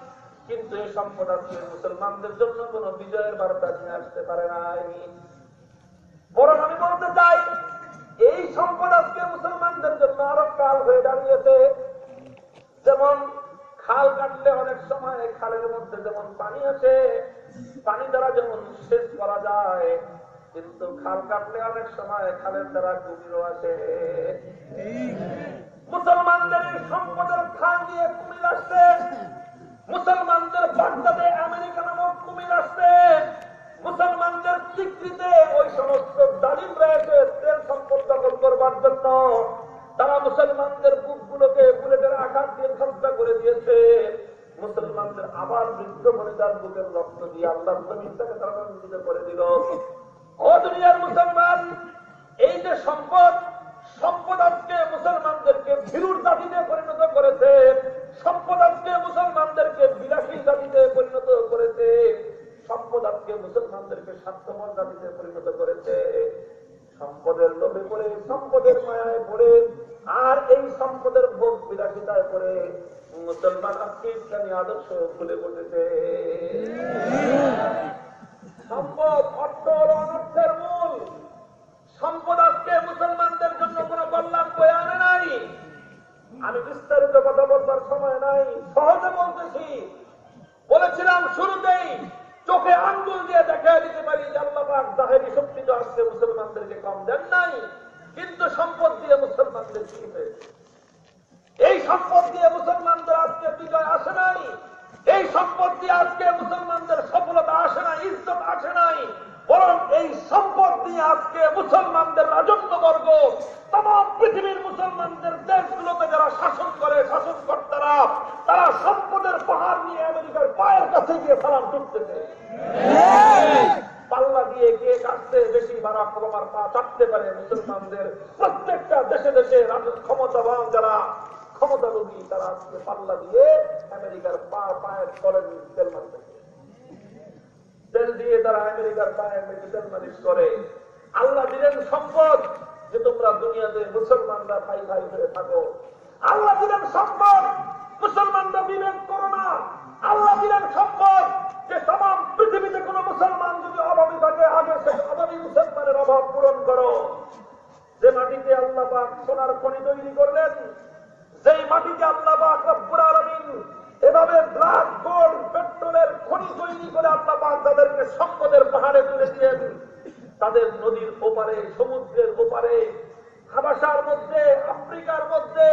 কিন্তু এই সম্পদ আজকে মুসলমানদের জন্য কোন বিজয়ের বার্তা নিয়ে আসতে পারে নাই। বরং আমি বলতে চাই, এই সম্পদ আজকে মুসলমানদের জন্য আরও কাল হয়ে দাঁড়িয়েছে। যেমন খাল কাটলে অনেক সময় খালের মধ্যে যেমন পানি আসে, পানি দ্বারা যেমন শেষ করা যায়, কিন্তু খাল কাটলে অনেক সময় খালের দ্বারা কুমিরও আসে। মুসলমানদের এই সম্পদের খাল দিয়ে কুমির আসছে। মুসলমানদের বাগদাদে আমেরিকা নামক কুমির আসছে। মুসলমানদের স্বীকৃতে, ওই সমস্ত দালিম রয়েছে তেল সম্পদ দখল করবার জন্য তারা মুসলমানদের বুকগুলোকে বুলেটের আঘাত দিয়ে ধ্বংস করে দিয়েছে। মুসলমানদের আবার বৃদ্ধ মনে তার বুকের রক্ত দিয়ে আল্লাহ জমিনটাকে তারা করে দিল। ও দুনিয়ার মুসলমান, এই যে সম্পদ সম্পদ আজকে মুসলমানদেরকে ভীরুর জাতিতে পরিণত করেছে। সম্পদ আজকে মুসলমানদেরকে বিলাসী জাতিতে পরিণত করেছে। সম্পদ আজকে মুসলমানদেরকে স্বার্থপর জাতিতে পরিণত করেছে। সম্পদের লোভে পড়ে, সম্পদের মায়ায় পড়ে, আর এই সম্পদের ভোগ বিলাসিতায় পড়ে মুসলমান আজকে ইসলামী আদর্শ খুলে বসেছে সম্পদ অর্থ হল অনর্থের মূল সম্পদ আজকে মুসলমানদের জন্য কোন কল্যাণ বয়ে আনে নাই আমি বিস্তারিত কথা বলবার সময় নাই সহজে বলতেছি বলেছিলাম শুরুতেই চোখে আঙ্গুল দিয়ে দেখা দিতে পারি যে আল্লাপাক জাহেরি শক্তি তো আজকে মুসলমানদেরকে কম দেন নাই কিন্তু সম্পদ দিয়ে মুসলমানদের কি হয়েছে এই সম্পদ দিয়ে মুসলমানদের আজকে বিজয় আসে নাই এই সম্পদ দিয়ে আজকে মুসলমানদের সফলতা আসে না ইজ্জত আসে নাই বরং এই সম্পদ দিয়ে আজকে মুসলমানদের রাজত্ব বর্গ তাম পৃথিবীর মুসলমানদের দেশগুলোতে যারা শাসন করে শাসনকর্তারা তারা সম্পদের পাহাড় নিয়ে আমেরিকার পায়ের কাছে গিয়ে সালাম টুকতেছে পাল্লা দিয়ে কে কাটতে বেশি বারা ক্ষমার পা চাটতে পারে মুসলমানদের প্রত্যেকটা দেশে দেশে রাজত ক্ষমতাবান যারা ক্ষমতা লোভী তারা আজকে পাল্লা দিয়ে আমেরিকার মালিশ করে। আল্লাহ দিলেন সম্পদ যে তোমরা দুনিয়াতে মুসলমানরা ভাই ভাই হয়ে থাকো। আল্লাহ দিলেন সম্পদ, মুসলমানরা বিবেক করো না। আল্লাহ দিলেন সম্পদ যে তাম, পৃথিবীতে কোন মুসলমান যদি অভাবী থাকে, আগে সে অভাবী মুসলমানের অভাব পূরণ করো। যে মাটিতে আল্লাহ সোনার খনি তৈরি করলেন, যেই মাটিতে আল্লাহ আলামিন এভাবে ব্লাড গোল্ড, পেট্রোলের খনি তৈরি করে আল্লাহ পাক তাদেরকে সম্পদের পাহাড়ে তুলেছেন তাদের নদীর ওপারে, সমুদ্রের ওপারে, হাবাসার মধ্যে, আফ্রিকার মধ্যে,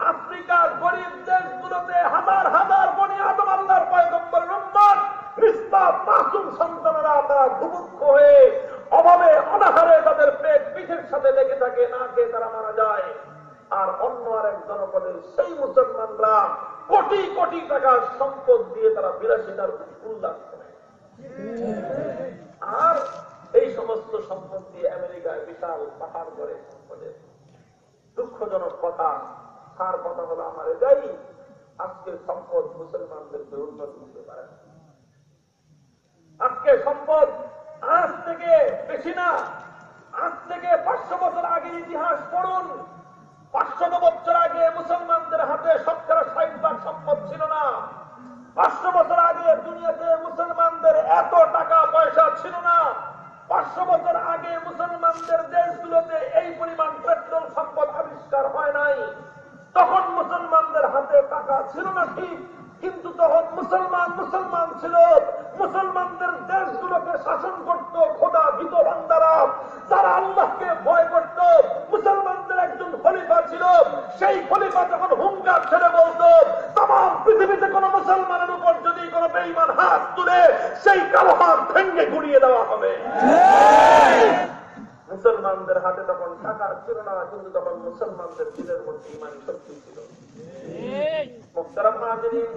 আফ্রিকার গরিব দেশগুলোতে হাজার হাজার বনি আদম পয়গম্বর উম্মত নিষ্পাপ মাসুম সন্তানেরা তারা ভুভুক্ষ হয়ে অভাবে অনাহারে তাদের পেট পিঠের সাথে লেগে থাকে, না খেয়ে তারা মারা যায়। আর অন্য আরেক জনপদে সেই মুসলমানরা কোটি কোটি টাকার সম্পদ দিয়ে তারা বিলাসিতার উল্লাস করে। আর এই সমস্ত সম্পদ দিয়ে আমেরিকায় বিশাল পাহাড় করে সম্পদের দুঃখজনক কথা, তার কথা হলো আমার এটাই, আজকে সম্পদ মুসলমানদেরকে উন্নতি হতে পারে আজকে সম্পদ আজ থেকে বেশি না, আজ থেকে পাঁচশো বছর আগের ইতিহাস পড়ুন। পাঁচশত বছর আগে মুসলমানদের হাতে শতকরা ষাট ভাগ সম্পদ ছিল না। পাঁচশো বছর আগে দুনিয়াতে মুসলমানদের এত টাকা পয়সা ছিল না। পাঁচশো বছর আগে মুসলমানদের দেশগুলোতে এই পরিমাণ পেট্রোল সম্পদ আবিষ্কার হয় নাই। তখন মুসলমানদের হাতে টাকা ছিল না ঠিক, কিন্তু তখন মুসলমান মুসলমান ছিল। মুসলমানদের দেশগুলোকে শাসন করত খোদা ভীত বান্দারা যারা আল্লাহকে ভয় করত মুসলমানদের একজন খলিফা ছিল সেই খলিফা যখন হুঙ্কার ছেড়ে বলতো তাম পৃথিবীতে কোন মুসলমানের উপর যদি কোন বেইমান হাত তুলে সেই কালো ভেঙ্গে গুড়িয়ে দেওয়া হবে। মুসলমানদের হাতে তখন টাকা ছিল না, কিন্তু তখন মুসলমানদের দিলের মধ্যে ইমানি শক্তি ছিল।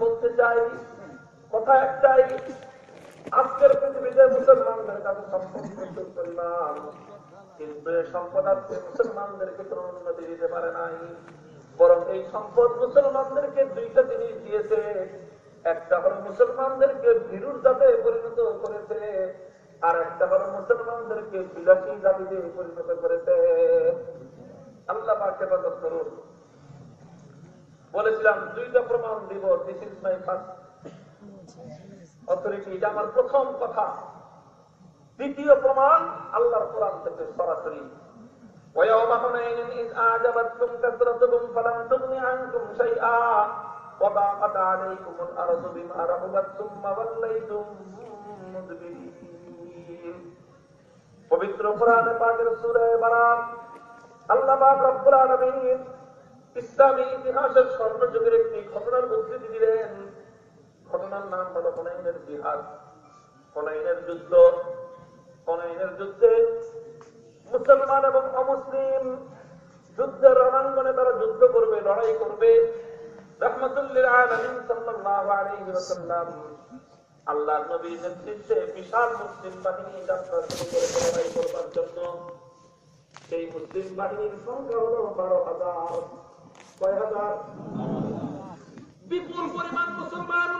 বলতে চাই কথা একটাই আজকের পৃথিবীতে মুসলমানদের কাছে সম্পদ কিন্তু সম্পদ আজকে মুসলমানদেরকে কোনো উন্নতি দিতে পারে নাই। বরং এই সম্পদ মুসলমানদেরকে দুইটা জিনিস দিয়েছে একটা হলো মুসলমানদেরকে ভীরুর জাতে পরিণত করেছে আর একটা হলো মুসলমানদেরকে বিলাসী জাতিতে পরিণত করেছে আল্লাহ পাক হেফাজত করুন বলেছিলাম দুইটা প্রমাণ দিব this is my first authority এটা আমার প্রথম কথা দ্বিতীয় প্রমাণ আল্লাহর কোরআন থেকে সরাসরি ويوم حنين إذ أعجبتكم كثرتكم فلم تغن عنكم شيئا وضاقت عليكم الأرض بما رحبت ثم وليتم مدبرين পবিত্র কোরআনে পাকের সূরা বারাত আল্লাহ পাক রব্বুল আলামিন ইসলামী ইতিহাসের স্বর্ণযুগের একটি ঘটনার উদ্ধৃতি দিলেন ঘটনার নাম হলো হনাইনের জিহাদ হনাইনের যুদ্ধ হনাইনের যুদ্ধে মুসলমান এবং অমুসলিম যুদ্ধের রণাঙ্গনে তারা যুদ্ধ করবে লড়াই করবে আল্লাহর নবীর নেতৃত্বে বিশাল মুসলিম বাহিনী যাত্রা শুরু করেছে লড়াই করবার জন্য সেই মুসলিম বাহিনীর সংখ্যা হলো বারো হাজার হাজার। বিপুল পরিমাণ মুসলমান,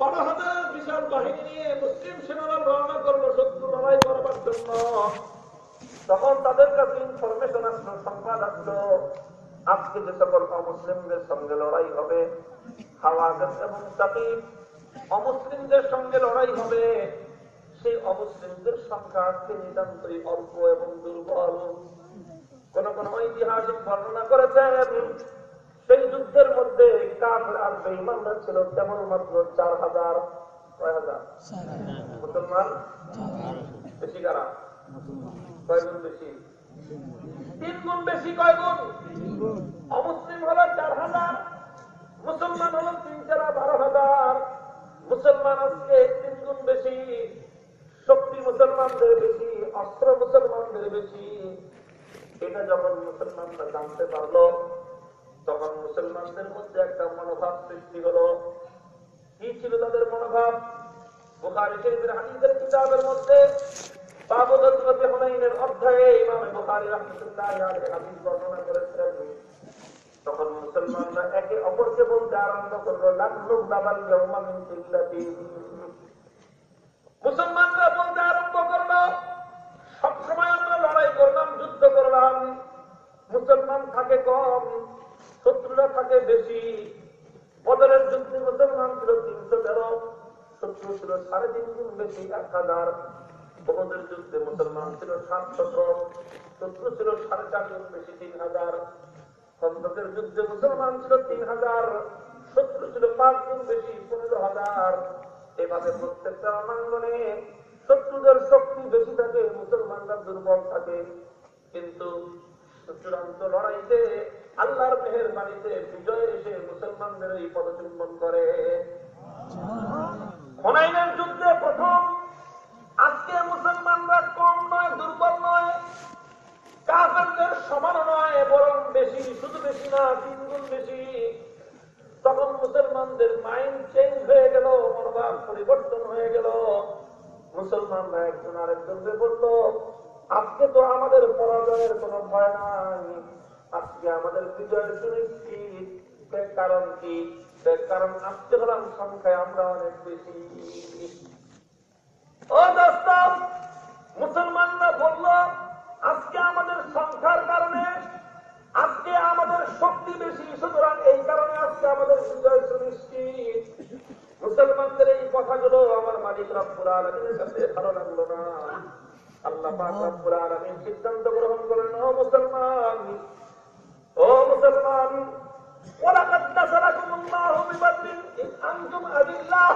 বারো হাজার বিশাল বাহিনী নিয়ে মুসলিম সেনারা রওনা করল শত্রু লড়াই করবার জন্য। তখন তাদের কাছে ইনফরমেশন আসলো, সংবাদ আসলো। আজকে যে সকল অমুসলিমদের সঙ্গে লড়াই হবে এবং তাকিব অমুসলিমদের সঙ্গে লড়াই হবে সেই অমুসলিমদের সংখ্যা আজকে নিতান্তই অল্প এবং দুর্বল। কোন কোন ঐতিহাসিক বর্ণনা করেছেন সেই যুদ্ধের মধ্যে কাফের আর বেঈমানরা ছিল কেমন মাত্র চার হাজার মুসলমান? বেশি কারা? কয় বেশি? তিন গুণ বেশি কয় গুণ অমুসলিম হলো চার হাজার, মুসলমান হলো তিন চারা বারো হাজার। মুসলমান আজকে তিন গুণ বেশি, শক্তি মুসলমানদের বেশি, অস্ত্র মুসলমানদের বেশি। এটা যখন মুসলমানরা জানতে পারল, তখন মুসলমানদের মধ্যে একটা মনোভাব সৃষ্টি হলো। কি ছিল তাদের মনোভাব? শরীফের হাদিসের কিতাবের মধ্যে মিন মুসলমানরা বলতে আরম্ভ করল, সবসময় আমরা লড়াই করলাম, যুদ্ধ করলাম। মুসলমান থাকে কম, শত্রুরা থাকে বেশি। বদলের যুদ্ধে মুসলমান ছিল তিনশো তেরো, শত্রু ছিল সাড়ে তিন গুণ বেশি, এক হাজার। বহুদের যুদ্ধে মুসলমান ছিল সাতশত শত্রু ছিল সাড়ে চার গুণ বেশি তিন হাজার। খন্দকের যুদ্ধে মুসলমান ছিল তিন হাজার শত্রু ছিল পাঁচ গুণ বেশি পনেরো হাজার। এভাবে প্রত্যেকটা রণাঙ্গনে শত্রুদের শক্তি বেশি থাকে মুসলমানরা দুর্বল থাকে। কিন্তু চূড়ান্ত লড়াইতে আল্লাহর মেহের বাড়িতে বিজয় এসে মুসলমানদের এই পদচুম্বন করে। হুনাইনের যুদ্ধে প্রথম আজকে মুসলমানরা কম নয়, দুর্বল নয়, কাফেরদের সমান নয়, বরং বেশি, শুধু বেশি না, তিন গুণ বেশি। তখন মুসলমানদের মাইন্ড চেঞ্জ হয়ে গেল, মনোভাব পরিবর্তন হয়ে গেল। মুসলমানরা একজন আরেকজনকে বলল আজকে তো আমাদের পরাজয়ের কোনো ভয় নাই। আজকে আমাদের বিজয় সুনিশ্চিত। কারণ কি? কারণ আজকে হলাম সংখ্যায় আমরা অনেক বেশি। ও দোস্ত, মুসলমানরা বলল, আজকে আমাদের সংখ্যার কারণে, আজকে আমাদের শক্তি বেশি, সুতরাং এই কারণে আজকে আমাদের বিজয় সুনিশ্চিত। মুসলমানদের এই কথাগুলো আমার মালিক রাব্বুল আলমীর কাছে ভালো লাগল না। আল্লাহ পাক আলমীর সিদ্ধান্ত গ্রহণ করেন ও মুসলমান ও মুসলমান ওলাকাদ নাসারাকুমুল্লাহু বিবাদিন ইন আনতুম আদিল্লাহ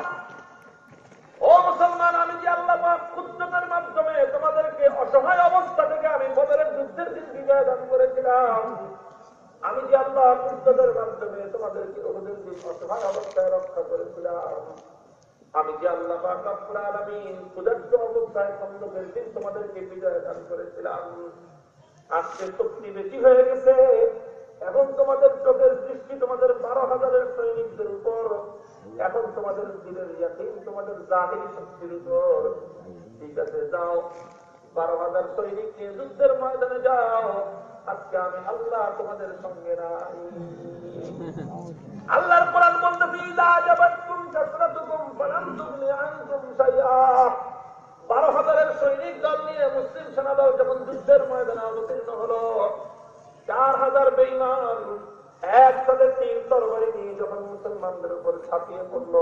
ও মুসলমান, আমি যে আল্লাহ কুদ্দতের মাধ্যমে তোমাদেরকে অসহায় অবস্থা থেকে আমি বদরের যুদ্ধের দিন বিজয় দান করেছিলাম, আমি যে আল্লাহ কুদ্দতের মাধ্যমে তোমাদেরকে ওদের দিন অসহায় অবস্থায় রক্ষা করেছিলাম, আমি যে আল্লাহ রব্বুল আলামিন অবস্থায় খন্দকের দিন তোমাদেরকে বিজয় দান করেছিলাম। আজকে শক্তি বেশি হয়ে গেছে এখন তোমাদের চোখের দৃষ্টি তোমাদের বারো হাজারের সৈনিকদের উপর এখন তোমাদের দিনের ইয়াকিন তোমাদের জাহির শক্তির উপর। ঠিক আছে, যাও। বারো হাজার সৈনিক নিয়ে যুদ্ধের ময়দানে যাও। আজকে আমি আল্লাহ তোমাদের সঙ্গে নাই। আল্লাহর কোরআন বলতেছি, ইদা জাবাতুম কাসরাতুকুম ফালাম তুগনি আনকুম শাইআ। বারো হাজারের সৈনিক দল নিয়ে মুসলিম সেনা দল যখন যুদ্ধের ময়দানে অবতীর্ণ হলো, চার হাজার বেইমান একসাথে তিন তরবারি নিয়ে যখন মুসলমানদের উপর ছাপিয়ে পড়ল,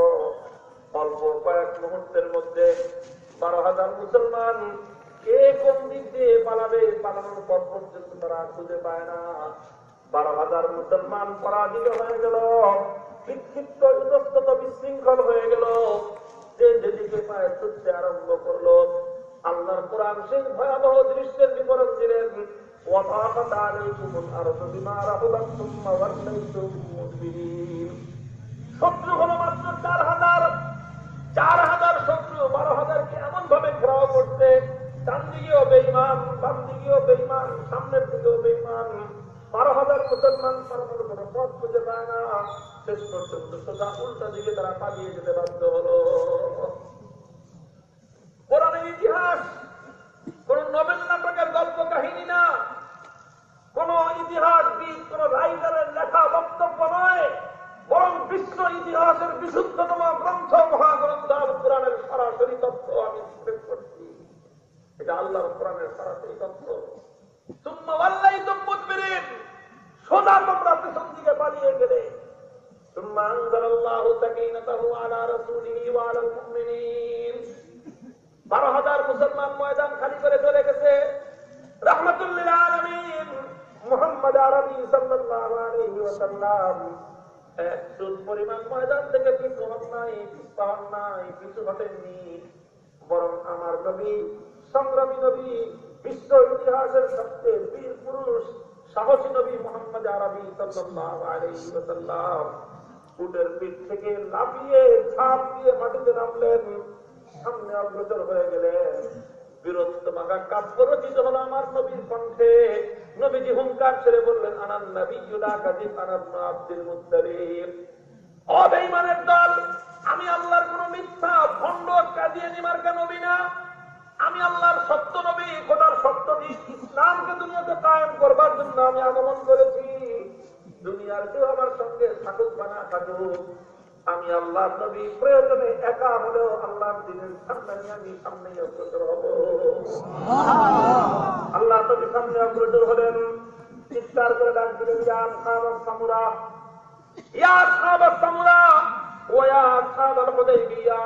অল্প কয়েক মুহূর্তের মধ্যে বারো হাজার মুসলমান কে কোন দিক দিয়ে পালাবে, পালানোর পর পর্যন্ত তারা খুঁজে পায় না। বারো হাজার মুসলমান পরাজিত হয়ে গেল, বিক্ষিপ্ত বিশৃঙ্খল হয়ে গেল, যে যেদিকে পায় ছুটতে আরম্ভ করল। আল্লাহর কোরআন সেই ভয়াবহ দৃশ্যের বিবরণ দিলেন وضاقت عليكم الأرض بما رحبت ثم وليتم مدبرين শত্রু হলো মাত্র চার হাজার চার হাজার শত্রু বারো হাজারকে এমন ভাবে ঘেরাও করছে ডান দিকেও বেইমান বাম দিকেও বেইমান সামনের দিকেও বেইমান বারো হাজার মুসলমান পালানোর কোনো পথ খুঁজে পায় না শেষ পর্যন্ত সোজা উল্টা দিকে তারা পালিয়ে যেতে বাধ্য হলো কোরআনের ইতিহাস কোন নবেল নাটকের গল্প কাহিনী না কোন ইতিহাসবিদ কোন রাইটারের লেখা বক্তব্য নয় বরং বিশ্ব ইতিহাসের বিশুদ্ধতম গ্রন্থ মহাগ্রন্থ আল কোরআনের সরাসরি তথ্য আমি উল্লেখ করছি এটা আল্লাহর কোরআনের সরাসরি তথ্য সুম্মা ওয়াল্লাইতুম মুদবিরিন সোজা তোমরা পেছন দিকে পালিয়ে গেলে ثم أنزل الله سكينته على رسوله وعلى المؤمنين বারো হাজার মুসলমান ময়দান খালি করে চলে গেছে। আরবি ময়দান থেকে নাই বরং আমার সংগ্রামী নবী, বিশ্ব ইতিহাসের সবচেয়ে বীর পুরুষ, সাহসী নবী মোহাম্মদ আরবি ওয়াসাল্লাম, উটের পিঠ থেকে লাফিয়ে দিয়ে মাটিতে নামলেন। সামনে অগ্রসর হয়ে গেলেন। বীরত্ব মাগা কাব্য হলো আমার নবীর কণ্ঠে। নবীজি হুঙ্কার ছেড়ে বললেন, আনান দল, আমি আল্লাহর কোন মিথ্যা ভণ্ড কাজিয়ে না আমি আল্লাহর সত্য নবী সত্য ইসলামকে দুনিয়াতে কায়েম করবার জন্য আমি আগমন করেছি। দুনিয়ার কেউ আমার সঙ্গে থাকুক বা না থাকুক। আমি আল্লাহ নবী প্রয়োজনে একা হলেও আল্লাহর দিনের সামনে আমি সামনে অগ্রসর হব। আল্লাহ নবী সামনে অগ্রসর হলেন। চিৎকার করে ডাক দিলেন ইয়া সাহাবা সামুরা ইয়া সাহাবা সামুরা ও সাহাবা হুদাইবিয়া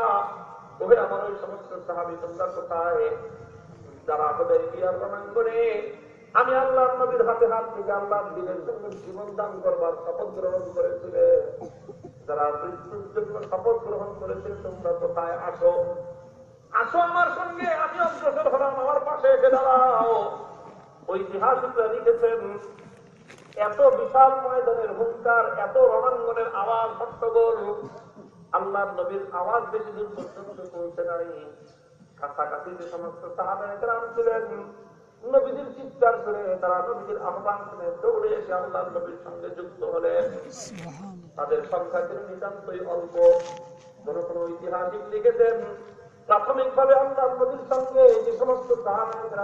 ওহে আমার ওই সমস্ত সাহাবী তোমরা কোথায়? যারা হুদাইবিয়ার রণাঙ্গনে। আমি আল্লাহ নবীর হাতে হাত থেকে আল্লাহ দিনের জন্য জীবন দান করবার শপথ গ্রহণ করেছিলেন। যারা মৃত্যুর জন্য শপথ গ্রহণ করেছে, তোমরা কোথায় আসো? আসো আমার সঙ্গে, আমি অগ্রসর হলাম, আমার পাশে এসে দাঁড়াও। ঐতিহাসিকরা লিখেছেন এত বিশাল ময়দানের হুঙ্কার, এত রণাঙ্গনের আওয়াজ, হট্টগোল। আল্লাহ নবীর আওয়াজ বেশি দূর পর্যন্ত পৌঁছে নাই। কাছাকাছি যে সমস্ত সাহাবাহাম ছিলেন নবীদের চিৎকার করে তারা নবীদের আহ্বান শুনে দৌড়ে এসে আল্লাহ নবীর সঙ্গে যুক্ত হলেন তাদের সংখ্যা ছিল নিতান্তই অল্প। কোন কোন ঐতিহাসিক লিখেছেন প্রাথমিক ভাবে আল্লাহ নবীর সঙ্গে যে সমস্ত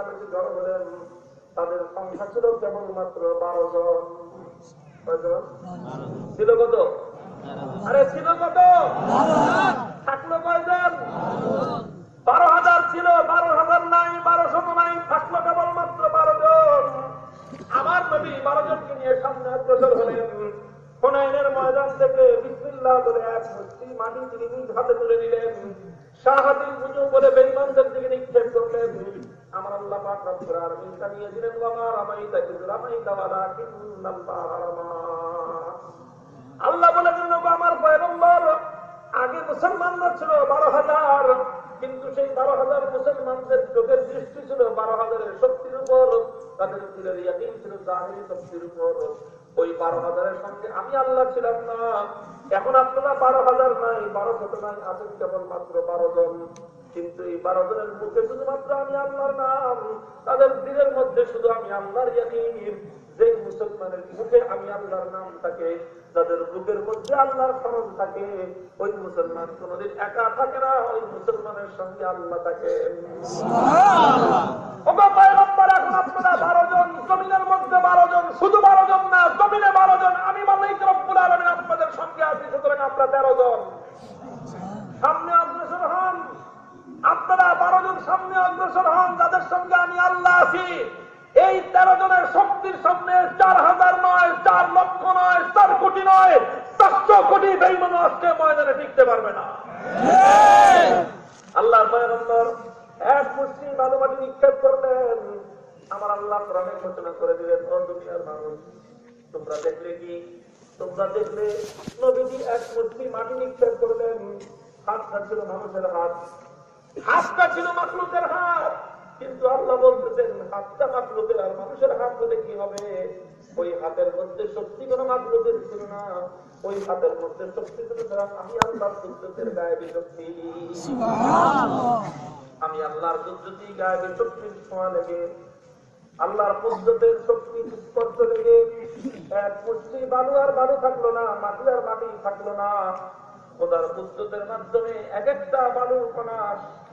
বেশি জড় হলেন তাদের সংখ্যা ছিল কেবলমাত্র বারো জন। ছিল কত? আরে ছিল কত? থাকল কয়জন? বারো হাজার ছিল, বারো হাজার নাই বারোশো নাই, থাকল আমার নবী বারো জনকে নিয়ে সামনে অগ্রসর হলেন। হুনাইনের ময়দান থেকে বিসমিল্লাহ বলে এক মুষ্টি মাটি তিনি নিজ হাতে তুলে নিলেন শাহাদিল বুঝু বলে বেইমানদের দিকে নিক্ষেপ করলেন। আমার আল্লাহ পাক রব্বুল আলামিন দিলেন রামাইতা রামাইতা আল্লাহ বলেছেন নবী আমার পয়গম্বর, আগে মুসলমানরা ছিল বারো হাজার। কিন্তু সেই বারো হাজার মুসলমানদের চোখের দৃষ্টি ছিল বারো হাজারের শক্তির উপর, তাদের দিলের ইয়াকিন ছিল জাহিরি শক্তির উপর। ওই বারো হাজারের সঙ্গে আমি আল্লাহ ছিলাম না। এখন আপনারা বারো হাজার নাই, বারো শত নাই, আছেন কেবল মাত্র বারো জন। কিন্তু এই বারো জনের মুখে শুধুমাত্র আমি আল্লাহর নাম তাদের দিলের মধ্যে শুধু আমি আল্লাহর ইয়াকিন। যে মুসলমানের মুখে আমি আল্লাহর নাম থাকে যাদের বুকের মধ্যে আল্লাহর স্মরণ থাকে ওই মুসলমান কোনদিন একা থাকে না ওই মুসলমানের সঙ্গে আল্লাহ থাকে। এখন আপনারা বারো জন জমিনের মধ্যে বারো জন শুধু বারো জন না জমিনে বারো জন আমি মালিক রব্বুল আলমিন আপনাদের সঙ্গে আছি সুতরাং আপনারা তেরো জন। সামনে অগ্রসর হন। আপনারা বারো জন সামনে অগ্রসর হন, যাদের সঙ্গে আমি আল্লাহ আছি। এই তেরো জনের শক্তির সামনে চার হাজার নয়, চার লক্ষ নয়, চার কোটি নয়, চারশো কোটি বেইমান আজকে ময়দানে টিকতে পারবে না। আল্লাহ এক মুসলিম বালু মাটি নিক্ষেপ করলেন। আমার আল্লাহ কোরআনে ঘোষণা করে দিলেন দুনিয়ার মানুষ, তোমরা দেখলে কি? তোমরা দেখলে নবীজি এক মুসলিম মাটি নিক্ষেপ করলেন। হাতটা ছিল মানুষের হাত। হাতটা ছিল মাকলুকের হাত। কিন্তু আল্লাহ বলতেছেন হাতটা মাকলুকের আর মানুষের হাত হলে কি হবে? ওই হাতের মধ্যে শক্তি কোনো মাকলুকের ছিল না। ওই হাতের মধ্যে শক্তি ছিল আমি আল্লাহর কুদ্রতের গায়ে শক্তি। আমি আল্লাহর কুদ্রতি গায়ে শক্তির ছোঁয়া লেগে আল্লাহর কুদ্রতের শক্তি স্পর্শ লেগে এক মুষ্টি বালু আর বালু থাকল না মাটি আর মাটি থাকল না। খোদার কুদ্রতের মাধ্যমে এক একটা বালুর কণা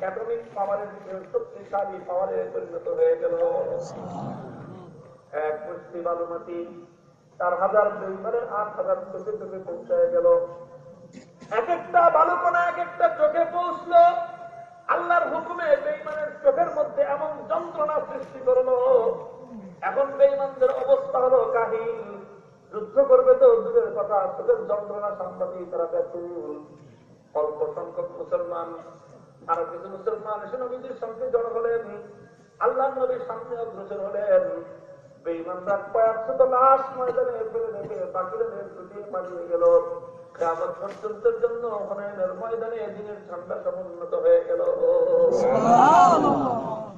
অ্যাটমিক পাওয়ারের শক্তিশালী পাওয়ারে পরিণত হয়ে গেল। এক মুষ্টি বালু মাটি চার হাজার বেইমানের আট হাজার চোখে চোখে পৌঁছায় গেল। এক একটা বালুকণা এক একটা চোখে পৌঁছলো। আল্লাহর হুকুমে বেইমানের চোখের মধ্যে এমন যন্ত্রণা সৃষ্টি করল। এখন বেইমানদের অবস্থা হলো কাহিল। যুদ্ধ করবে তো দূরের কথা চোখের যন্ত্রণা সাংবাদিক তারা ব্যাকুল। অল্প সংখ্যক মুসলমান আরও কিছু মুসলমান এসে নবীদের সঙ্গে জড় হলেন। আল্লাহ নবীর সামনে অগ্রসর হলেন। বেইমানরা কয়েকশত লাশ ময়দানে ফেলে রেখে বাকিরা ছুটিয়ে পালিয়ে গেল। কেমন পর্যন্তের জন্য হুনাইনের ময়দানে দিনের ঠান্ডা সমুন্নত হয়ে গেল।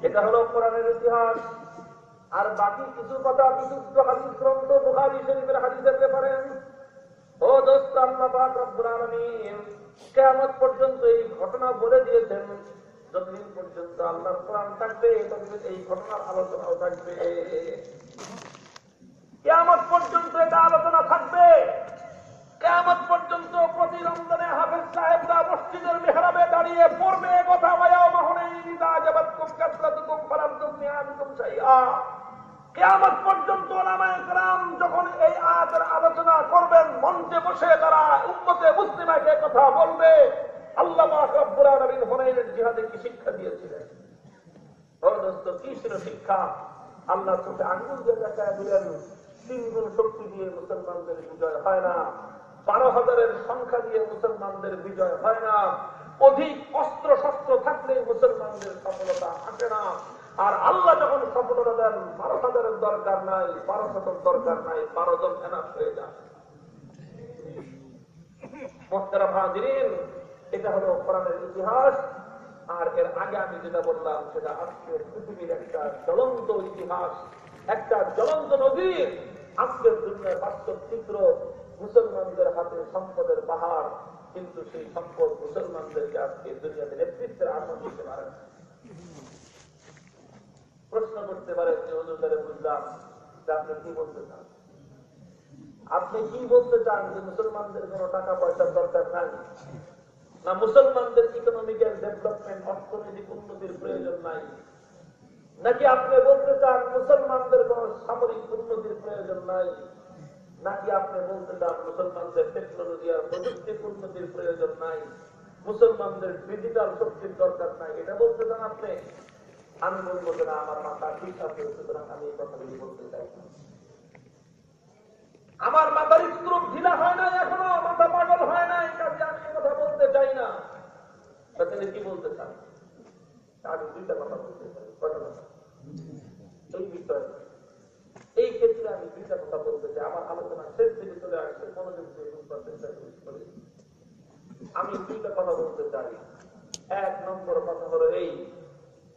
এটা হলো কোরআনের ইতিহাস। আর বাকি কিছু কথা বিশুদ্ধ হাদিস গ্রন্থ বুখারী শরীফের হাদিসের পারেন। ও দোস্ত, আল্লাহ পাক রব্বুল আলামিন কিয়ামত পর্যন্ত এই ঘটনা বলে দিয়েছেন। যতদিন পর্যন্ত আল্লাহর কোরআন থাকবে, ততদিন এই ঘটনার আলোচনাও থাকবে। কিয়ামত পর্যন্ত এটা আলোচনা থাকবে। কেমন পর্যন্ত প্রতি রমজানে হাফেজ সাহেবরা মসজিদের মেহরাবে দাঁড়িয়ে পড়বে। কথা ওয়া মাহুনাইন ইদা আজাবাতকুম কাসরাতুকুম ফালাম তুগনি আনকুম শাইআ। কিয়ামত পর্যন্ত যখন এই আয়াতের আলোচনা করবেন, মঞ্চে বসে তারা উম্মতে মুসলিমাকে কথা বলবে, আল্লাহ জিহাদে কি শিক্ষা দিয়েছিলেন? কি ছিল শিক্ষা? আল্লাহ চোখে আঙ্গুল দিয়ে দেখায় দিলেন তিন গুণ শক্তি দিয়ে মুসলমানদের বিজয় হয় না, বারো হাজারের সংখ্যা দিয়ে মুসলমানদের বিজয় হয় না, অধিক অস্ত্র শস্ত্র থাকলে মুসলমানদের সফলতা আসে না। আর আল্লাহ যখন সফলতা দেন বারো হাজারের দরকার নাই বারো শতক দরকার নাই বারো জন এনাফ হয়ে ভাজিরিন এটা হলো কোরআনের ইতিহাস, আর এর আগে আমি যেটা বললাম, সেটা আজকের পৃথিবীর একটা জ্বলন্ত ইতিহাস, একটা জ্বলন্ত নদীর আজকের দুনিয়ার বাস্তব চিত্র, মুসলমানদের হাতে সম্পদের পাহাড়, কিন্তু সেই সম্পদ মুসলমানদেরকে আজকে দুনিয়াতে নেতৃত্বের আসন দিতে পারে না। প্রশ্ন করতে পারেন যে হুজুরে বুঝলাম যে আপনি কি বলতে চান? আপনি কি বলতে চান যে মুসলমানদের কোনো টাকা পয়সার দরকার নাই? না, মুসলমানদের ইকোনমিক্যাল ডেভেলপমেন্ট অর্থনৈতিক উন্নতির প্রয়োজন নাই। নাকি আপনি বলতে চান মুসলমানদের কোন সামরিক উন্নতির প্রয়োজন নাই? নাকি আপনি বলতে চান মুসলমানদের টেকনোলজি আর প্রযুক্তির উন্নতির প্রয়োজন নাই? মুসলমানদের ডিজিটাল শক্তির দরকার নাই? এটা বলতে চান আপনি? আমি বলব যে না, আমার মাথা ঠিক আছে, সুতরাং আমি এই কথাগুলি বলতে চাই না। আমার মাথার স্ক্রুপ ঢিলা হয় নাই, এখনও মাথা পাগল হয় নাই, কাজে আমি কথা বলতে চাই না তাহলে কি বলতে চান আমি দুইটা কথা বলতে চাই কয়টা কথা? এই ক্ষেত্রে আমি দুইটা কথা বলতে চাই আমার আলোচনা শেষ দিকে চলে আসছে, মনোযোগ দিয়ে চেষ্টা করি। আমি দুইটা কথা বলতে চাই এক নম্বর কথা হলো এই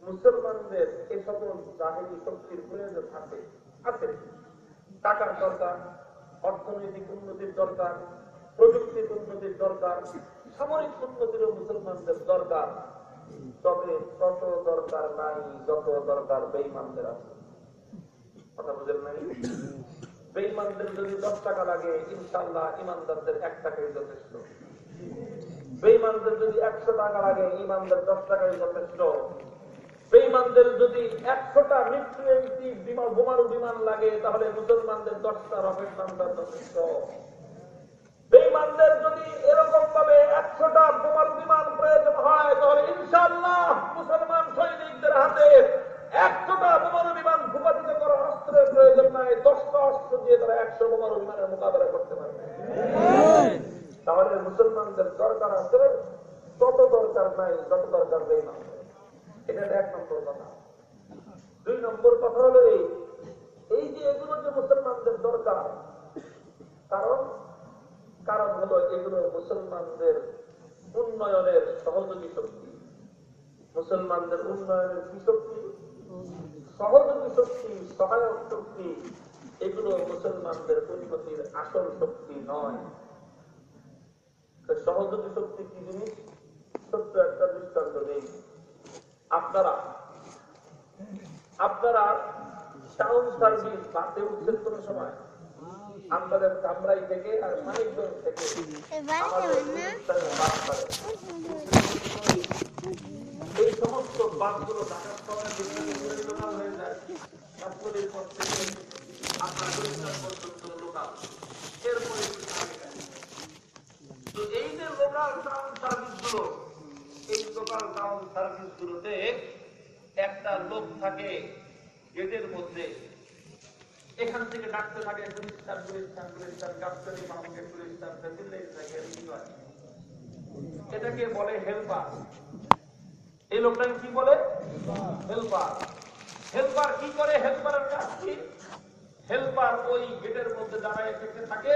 মুসলমানদের এ সকল জাহিনী শক্তির প্রয়োজন আছে আছে। টাকার দরকার, অর্থনৈতিক উন্নতির দরকার, প্রযুক্তির উন্নতির দরকার, সামরিক উন্নতিরও মুসলমানদের দরকার। তবে তত দরকার নাই, যত দরকার বেইমানদের আছে। কথা বুঝেন নাই? বেইমানদের যদি দশ টাকা লাগে ইনশাল্লাহ ইমানদারদের এক টাকাই যথেষ্ট। বেইমানদের যদি একশো টাকা লাগে ইমানদের দশ টাকাই যথেষ্ট। বেইমানদের যদি একশোটা নিউক্লিয়ার বিমান, বোমারু বিমান লাগে, তাহলে মুসলমানদের দশটা রকেট লঞ্চার যথেষ্ট। বেইমানদের যদি এরকম ভাবে একশোটা বোমারু বিমান প্রয়োজন হয়, তাহলে ইনশাল্লাহ মুসলমান সৈনিকদের হাতে একশোটা বোমারু বিমান ভূপাতিত করা অস্ত্রের প্রয়োজন নাই, দশটা অস্ত্র দিয়ে তারা একশো বোমারু বিমানের মোকাবেলা করতে পারবে। তাহলে মুসলমানদের দরকার আছে তত দরকার নাই, যত দরকার বেইমান এটা এক নম্বর কথা। দুই নম্বর কথা হলো এই এই যে এগুলো যে মুসলমানদের দরকার, কারণ কারণ হলো এগুলো মুসলমানদের উন্নয়নের সহযোগী শক্তি। মুসলমানদের উন্নয়নের কি শক্তি? সহযোগী শক্তি, সহায়ক শক্তি, এগুলো মুসলমানদের উন্নতির আসল শক্তি নয়। সহযোগী শক্তি কি জিনিস? সত্য একটা দৃষ্টান্ত নেই আপনারা আপনারা টাউন সার্ভিস বাসে উঠছেন কোন সময় আপনাদের কামরাই থেকে আর মানিকগঞ্জ থেকে। এই সমস্ত বাসগুলো ঢাকার লোকাল হয়ে যায় রাজপথের পর থেকে আপনার পর্যন্ত লোকাল এরপরে। তো এই যে লোকাল টাউন সার্ভিসগুলো এই লোকাল একটা লোক থাকে গেটের মধ্যে। এখান থেকে ডাকতে থাকে থাকে এটাকে বলে হেল্পার এই লোকটাকে কি বলে? হেল্পার হেল্পার কি করে? হেল্পারের কাজ কি? হেল্পার ওই গেটের মধ্যে দাঁড়ায় থেকে থাকে,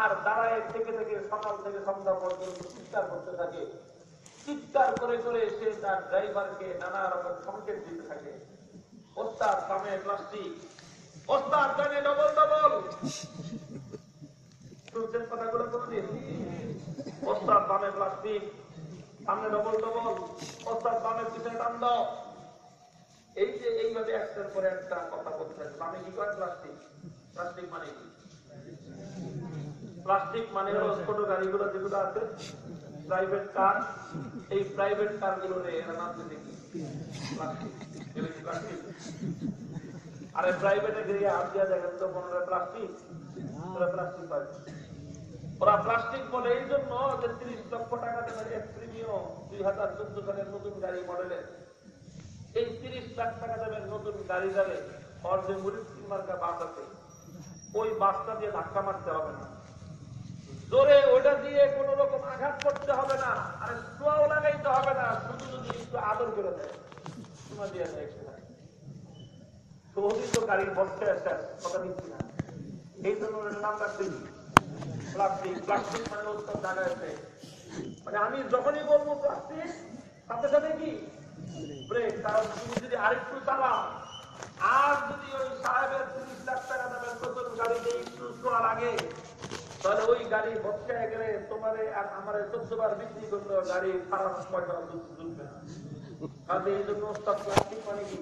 আর দাঁড়ায় থেকে থেকে সকাল থেকে সন্ধ্যা পর্যন্ত চিৎকার করতে থাকে। চিৎকার করে করে সে তার ড্রাইভারকে নানা রকম সংকেত দিতে থাকে। ওস্তাদ সামনে প্লাস্টিক। ওস্তাদ ডবল ডবল শুনছেন কথাগুলো কোনদিন? ওস্তাদ বামে প্লাস্টিক, সামনে ডবল ডবল ওস্তাদ পিছনে এই যে এইভাবে একটার পরে একটা কথা বলতে কি করে প্লাস্টিক? প্লাস্টিক মানে কি? প্লাস্টিক মানে হলো ছোট গাড়িগুলো যেগুলো আছে প্রাইভেট কার এই প্রাইভেট কারগুলো আরে প্রাইভেটে গিয়ে হাত দেখেন তো মনে প্লাস্টিক প্লাস্টিক পায়। ওরা প্লাস্টিক বলে, এই জন্য যে তিরিশ লক্ষ টাকা এক প্রিমিয়াম দুই হাজার চোদ্দ সালের নতুন গাড়ি মডেলের এই তিরিশ লাখ টাকা দেবেন নতুন গাড়ি যাবে। মুরিদ মার্কা বাস আছে। ওই বাসটা দিয়ে ধাক্কা মারতে হবে না। জোরে ওটা দিয়ে কোন রকম আঘাত করতে হবে না, আর ছোঁয়াও লাগাইতে হবে না, শুধু যদি একটু আদর করে দেয়। তো গাড়ির বসতে আসে কথা না। এই ওটার নাম রাখতে মানে মানে আমি যখনই বলব প্লাস্টিক তুমি যদি আরেকটু আর যদি ওই সাহেবের তিরিশ লাখ টাকা দেবেন নতুন গাড়িতে একটু ছোঁয়া লাগে তাহলে ওই গাড়ি বসকায় গেলে তোমার আর আমার চোদ্দ বার বিক্রি করলেও গাড়ি খারাপ পয়সা দুলবে না। কাজে এই জন্য প্লাস্টিক মানে কি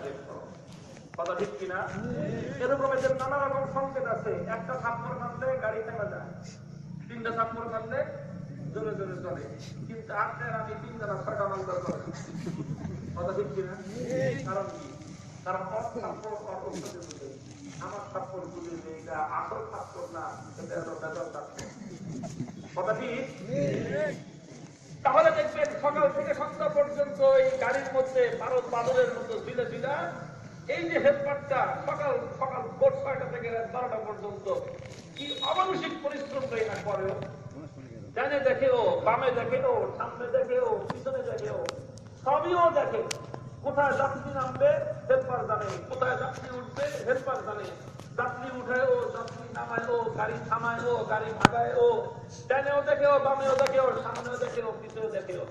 ব্রেক কথা একটা গাড়ি থেমে যায়। তিনটা জোরে জোরে চলে। কিন্তু আপনার আমি তিন জনা ছয়টা মালদার করে। কথা ঠিক কিনা? কারণ বুঝে। আমার বুঝে যে এটা আসল থাপ্পড় না, এটা কথা ঠিক তাহলে দেখবেন সকাল থেকে সন্ধ্যা পর্যন্ত এই গাড়ির মধ্যে ভারত বাদলের মতো ঝিলে ঝিলা এই যে হেলপারটা সকাল সকাল ভোর ছয়টা থেকে রাত বারোটা পর্যন্ত কি অমানসিক পরিশ্রম করে না করেও ডানে দেখেও বামে দেখেও সামনে দেখেও পিছনে দেখেও সবইও দেখে। কোথায় যাত্রী নামবে? হেল্পার জানে। কোথায় যাত্রী উঠবে? হেল্পার জানে। যাত্রী উঠায় ও যাত্রী নামায় ও, গাড়ি থামায় ও, গাড়ি ভাগায় ও। ডানেও বামেও সামনেও পিছনেও দেখেও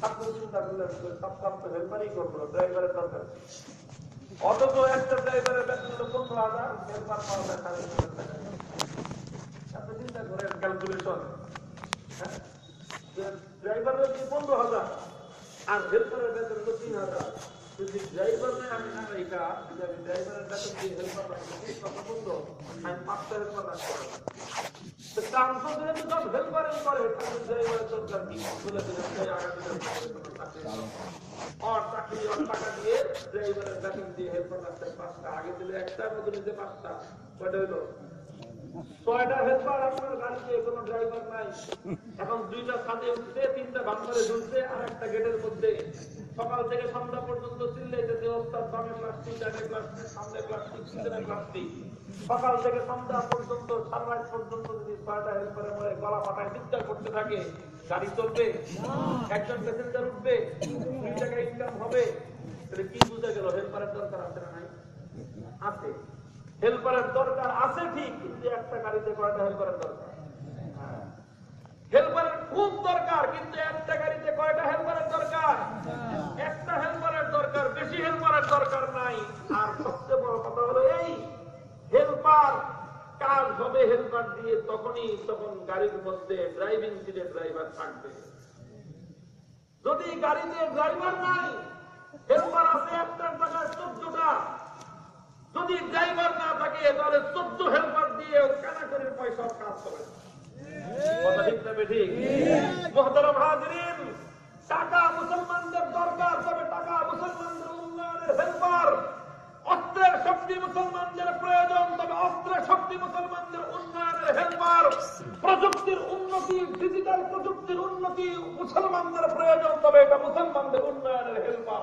সব কিছু চিন্তা করলে সব কাম তো হেল্পারই করব ড্রাইভারের দরকার। একটা ড্রাইভারের পনেরো হাজার ক্যালকুলেশন ড্রাইভারের কি পনেরো হাজার? আর হেল্পারের বেতন হলো তিন হাজার। যদি ড্রাইভার নেই, আমি না রেখা যদি আমি ড্রাইভারের বেতন দিয়ে হেল্পার এই কথা বলল। আমি পাঁচটা হেল্পার রাখতে পারব। তো ট্রান্সফার যেহেতু সব হেল্পারই করে তাহলে ড্রাইভারের দরকার কি বলে দিলেন যে আর চাকরি আর টাকা দিয়ে ড্রাইভারের বেতন দিয়ে হেল্পার রাখতে পাঁচটা। আগে দিলে একটা হেল্পার সকাল থেকে সন্ধ্যা পর্যন্ত সন্ধ্যা পর্যন্ত যদি ছয়টা হেল্পারের মধ্যে গলা পাটায় চিৎকার করতে থাকে, গাড়ি চলবে, একজন প্যাসেঞ্জার উঠবে, দুই টাকা ইনকাম হবে। তাহলে কি বুঝে গেল হেল্পারের দরকার আছে না নাই? আছে। হেল্পারের দরকার আছে ঠিক, কিন্তু একটা গাড়িতে কয়টা হেল্পারের দরকার? হেল্পারের খুব দরকার, কিন্তু একটা গাড়িতে কয়টা হেল্পারের দরকার? একটা হেল্পারের দরকার, বেশি হেল্পারের দরকার নাই। আর সবচেয়ে বড় কথা হলো এই, হেল্পার কাজ হবে হেল্পার দিয়ে তখনই তখন গাড়ির মধ্যে ড্রাইভিং সিটে ড্রাইভার থাকবে। যদি গাড়িতে ড্রাইভার নাই, হেল্পার আছে একটার জায়গায় চোদ্দটা। যদি ড্রাইভার না থাকে, তাহলে চোদ্দ হেল্পার দিয়ে কেনা করে পয়সা কাজ করে। টাকা মুসলমানদের দরকার, তবে টাকা মুসলমানদের শক্তি মুসলমানদের প্রয়োজন, তবে শক্তি মুসলমানদের প্রযুক্তির উন্নতি ডিজিটাল প্রযুক্তির উন্নতি মুসলমানদের প্রয়োজন, তবে এটা মুসলমানদের উন্নয়নের হেল্পার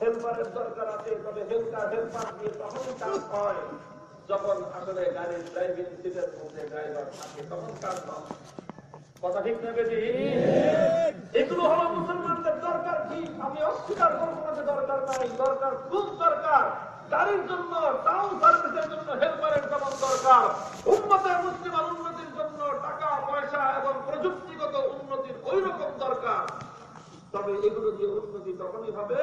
হেল্পারের দরকার আছে তবে হেল্পার হেল্পার দিয়ে তখন কাজ হয়। যখন আসলে গাড়ির ড্রাইভিং সিটের মধ্যে ড্রাইভার থাকে তখন কাজ হয়। কথা ঠিক না বেশি এগুলো হলো মুসলমানদের দরকার ঠিক আমি অস্বীকার করব না দরকার নাই। দরকার খুব দরকার। গাড়ির জন্য টাউন সার্ভিসের জন্য হেল্পারের যেমন দরকার উন্নতের মুসলিমার উন্নতির জন্য টাকা পয়সা এবং প্রযুক্তিগত উন্নতির ওই রকম দরকার। তবে এগুলো দিয়ে উন্নতি তখনই হবে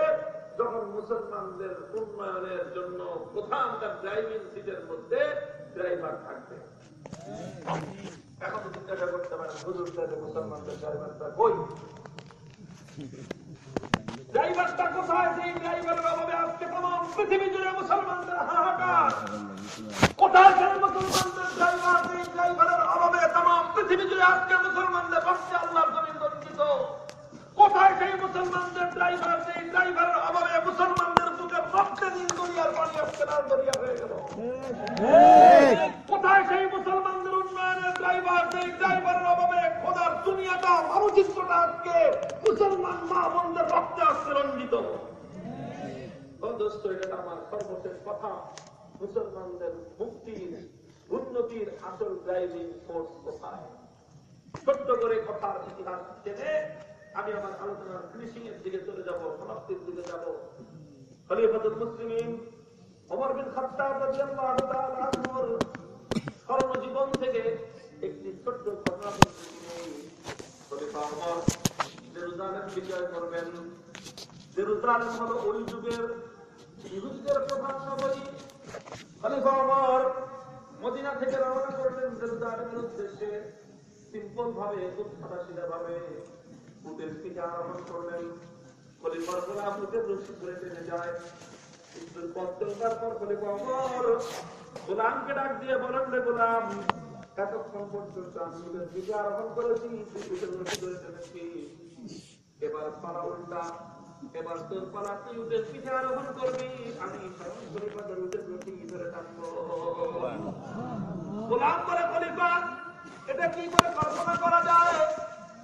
যখন মুসলমানদের উন্নয়নের জন্য প্রধানকার ড্রাইভিং সিটের মধ্যে ড্রাইভার থাকবে। এখন জিজ্ঞাসা করতে পারেন, হুজুর সাহেব মুসলমানদের ড্রাইভারটা কই? কোথায়? মুসলমানদের হাহাকার। কোথায় মুসলমানদের ড্রাইভার? মুসলমানদের পক্ষে জমিন বঞ্চিত কোথায় সেই মুসলমানদের ড্রাইভার সেই ড্রাইভারের অভাবে মুসলমানদের বুকে রক্তে নীল দরিয়ার পানি লাল দরিয়া হয়ে গেল। কোথায় সেই মুসলমানদের উন্নয়নের ড্রাইভার সেই ড্রাইভারের অভাবে খোদার দুনিয়াটা, মানচিত্রটা আজকে মুসলমান মা বোনদের রক্তে আজকে রঞ্জিত দোস্ত, এটা আমার সর্বশেষ কথা। মুসলমানদের মুক্তির, উন্নতির আসল ড্রাইভিং ফোর্স কোথায়? ছোট্ট করে কথার ইতিহাস টেনে আমি আমার আলোচনার ফিনিশিং এর দিকে চলে যাব, সমাপ্তির দিকে যাব। খলিফাতুল ওমর বিন খাত্তাব রাদিয়াল্লাহু তাআলা আনহুর থেকে একটি ছোট্ট ঘটনা খলিফা ওমর জেরুজালেম বিজয় করবেন। জেরুজালেম হলো ওই যুগের প্রধান নগরী। খলিফা ওমর মদিনা থেকে রওনা করলেন জেরুজালেমের উদ্দেশ্যে। সিম্পল ভাবে, খুব ভাবে। উটের পিঠে আরোহণ করলেন। খলিফার গোলাম উটের রশি ধরে টেনে যায়। একটু পথ পর খলিফা ওমর গোলামকে ডাক দিয়ে বলেন, রে গোলাম, এতক্ষণ পর্যন্ত আমি উটের পিঠে আরোহণ করেছি উটের এবার পালা উল্টা, এবার তোর পালা তুই উটের পিঠে আরোহণ করবি। আমি উটের এটা কি করে কল্পনা করা যায়?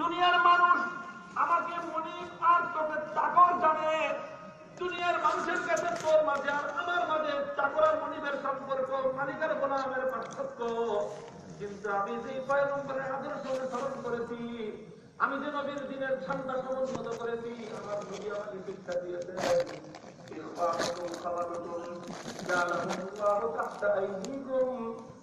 দুনিয়ার মানুষ আমাকে মনিক আর তোকে চাকর জানে দুনিয়ার মানুষের কাছে তোর মাঝে আর আমার মাঝে চাকর আর মনিবের সম্পর্ক মালিকের গোলামের পার্থক্য কিন্তু আমি যে পয়গম্বরের আদর্শ অনুসরণ করেছি আমি যে নবীর দিনের ঠান্ডা সমুন্নত করেছি আমার নবী আমাকে শিক্ষা দিয়েছে إخوانكم خبركم جعلهم الله تحت أيديكم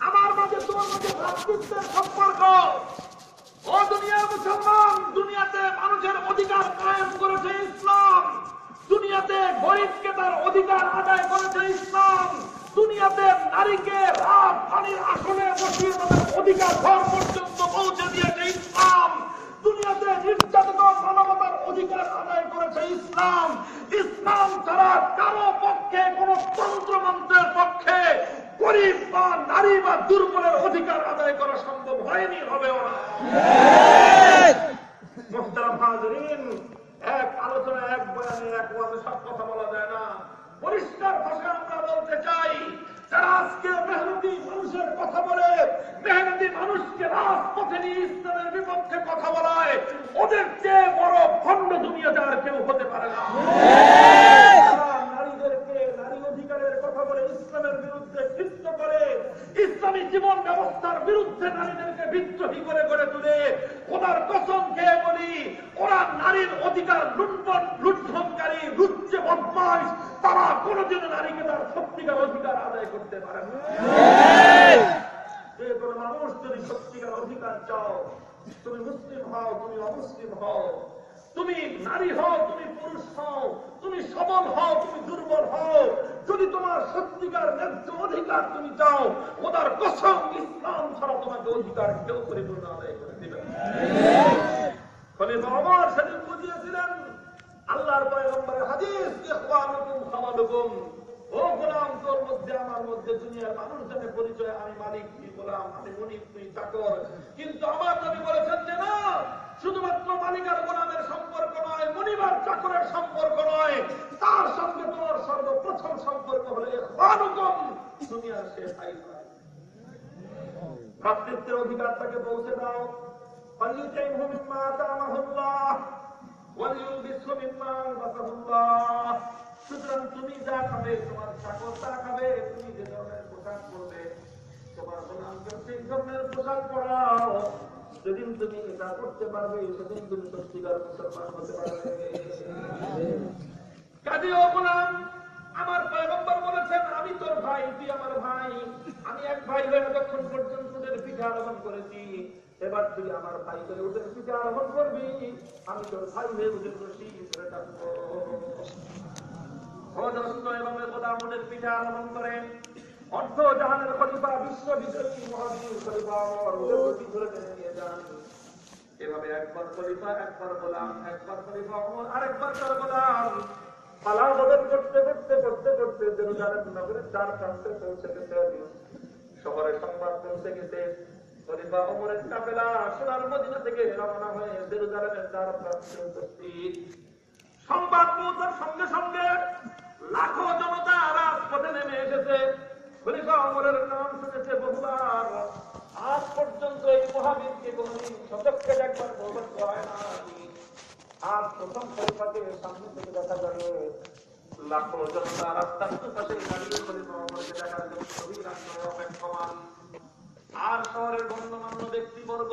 আমার মাঝে তোর মাঝে ভ্রাতৃত্বের সম্পর্ক। ও দুনিয়ার মুসলমান, দুনিয়াতে মানুষের অধিকার কায়েম করেছে ইসলাম। দুনিয়াতে গরিবকে তার অধিকার আদায় করেছে ইসলাম। দুনিয়াতে নারীকে রাত পানির আসনে বসিয়ে তাদের অধিকার ঘর পর্যন্ত পৌঁছে দিয়েছে ইসলাম। দুনিয়াতে নির্যাতিত মানবতার অধিকার আদায় করেছে ইসলাম। কারও পক্ষে, কোন তন্ত্রমন্ত্রের পক্ষে গরিব বা নারী বা দুর্বলের অধিকার আদায় করা সম্ভব হয়নি, হবেও না। এক আলোচনা, এক বয়ানে, এক সব কথা বলা যায় না। পরিষ্কার আমরা বলতে চাই, যারা আজকে মেহনতি মানুষের কথা বলে, মেহনতি মানুষকে রাজপথে নিয়ে ইসলামের বিপক্ষে কথা বলায়, ওদের চেয়ে বড় ভণ্ড দুনিয়াতে আর কেউ হতে পারে না। অধিকারের কথা বলে, ইসলামের বিরুদ্ধে কৃত্য করে, ইসলামী জীবন ব্যবস্থার বিরুদ্ধে নারীদেরকে বিদ্রোহী করে গড়ে তুলে ওনার কসম খেয়ে বলি ওরা নারীর অধিকার লুণ্ঠন, লুণ্ঠনকারী, লুচ্চে বদমাস তারা কোনোদিনও নারীকে তার সত্যিকার অধিকার আদায় করতে পারে যে কোনো মানুষ যদি সত্যিকার অধিকার চাও, তুমি মুসলিম হও, তুমি অমুসলিম হও তুমি নারী হও, তুমি পুরুষ হও, তুমি সবল হও, তুমি দুর্বল হও যদি তোমার সত্যিকার ন্যায্য অধিকার তুমি চাও ওদার কসম ইসলাম ছাড়া তোমাকে অধিকার কেউ পরিপূর্ণ আদায় করে দিবে না। খলিফা ওমর সেদিন বুঝিয়েছিলেন, আল্লাহর পয়গম্বরের হাদিস ও গোলাম, তোর মধ্যে আমার মধ্যে দুনিয়ার মানুষ জানে পরিচয় আমি মালিক তুই গোলাম আমি মনিব তুই চাকর কিন্তু আমার নবী বলেছেন যে না শুধুমাত্র মালিক আর গোলামের সম্পর্ক নয় মনিব আর চাকরের সম্পর্ক নয় তার সঙ্গে তোমার সর্বপ্রথম সম্পর্ক হলো ইখওয়ানুকুম দুনিয়ার শেষ ভাই ভাই ভ্রাতৃত্বের অধিকার তাকে পৌঁছে দাও فليطعمه مما أطعمه الله وليلبسه مما ألبسه الله সুতরাং তুমি যা খাবে, তোমার চাকর তা খাবে, তুমি যে ধরনের পোশাক পরবে, তোমার গোলামকে সেই ধরনের পোশাক পরাও। যেদিন তুমি এটা করতে পারবে, সেদিন তুমি সত্যিকার মুসলমান হতে পারবে। কাজে ও আমার পয়গম্বর বলেছেন, আমি তোর ভাই, তুই আমার ভাই। আমি এক ভাই হয়ে যতক্ষণ পর্যন্ত ওদের পিঠে আরোহণ করেছি। এবার তুই আমার ভাই করে ওদের পিঠে আরোহণ করবি। আমি তোর ভাই হয়ে ওদের রশি ধরে গেছে। শহরে সংবাদ পৌঁছে গেছে। খলিফা ওমরের কাফেলা সোনার মদিনা থেকে রওনা হয়ে জেরুজালেমের প্রান্তে উপস্থিত। সংবাদ পৌঁছার সঙ্গে সঙ্গে লাখো জনতা রাজপথে নেমে এসেছে। খলিফা অমরের নাম শুনেছে বহুবার। আজ পর্যন্ত এই মহাবীরকে কোনদিন সচক্ষে একবার সৌভাগ্য হয় না আর শহরের গণ্যমান্য ব্যক্তিবর্গ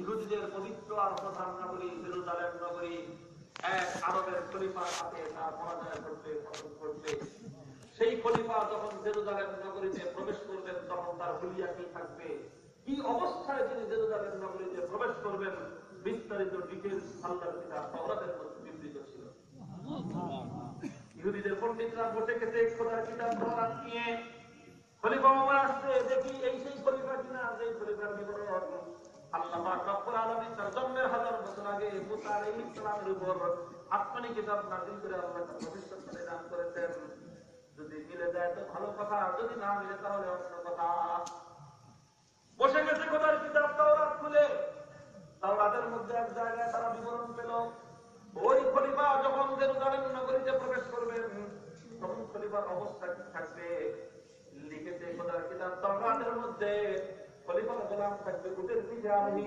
ইহুদিদের পবিত্র আর প্রধান নগরী জেরুজালেম নগরী এক আরবের খলিফার হাতে তার পরাজয় করতে পতন করতে। সেই খলিফা যখন জেরুজালেম নগরীতে প্রবেশ করবেন, তখন তার হুলিয়া কি থাকবে? কি অবস্থায় তিনি জেরুজালেম নগরীতে প্রবেশ করবেন? বিস্তারিত ডিটেলস আল্লাহর কিতাব তাওরাতের মধ্যে বিবৃত ছিল। ইহুদিদের পণ্ডিতরা বসে গেছে খোদার কিতাব তাওরাত নিয়ে। খলিফা আসছে দেখি এই সেই খলিফা কিনা সেই খলিফার বিবরণ আল্লাহ পাক রব্বুল আলামিন তার জন্মের হাজার বছর আগে মুসা উপর আসমানি কিতাব নাযিল করে আল্লাহ তার দান করেছেন। যদি মিলে যায় তো ভালো কথা, যদি না মিলে তাহলে অন্য কথা। বসে গেছে খোদার কিতাব? তাওরাত খুলে। তাওরাতের মধ্যে এক জায়গায় তারা বিবরণ পেল। ওই খলিফা যখন জেরুজালেম নগরীতে প্রবেশ করবেন, তখন খলিফার অবস্থা কি থাকবে? লিখেছে খোদার কিতাব। তাওরাতের মধ্যে খলিফার গোলাম থাকবে, উটের পিঠে আরোহী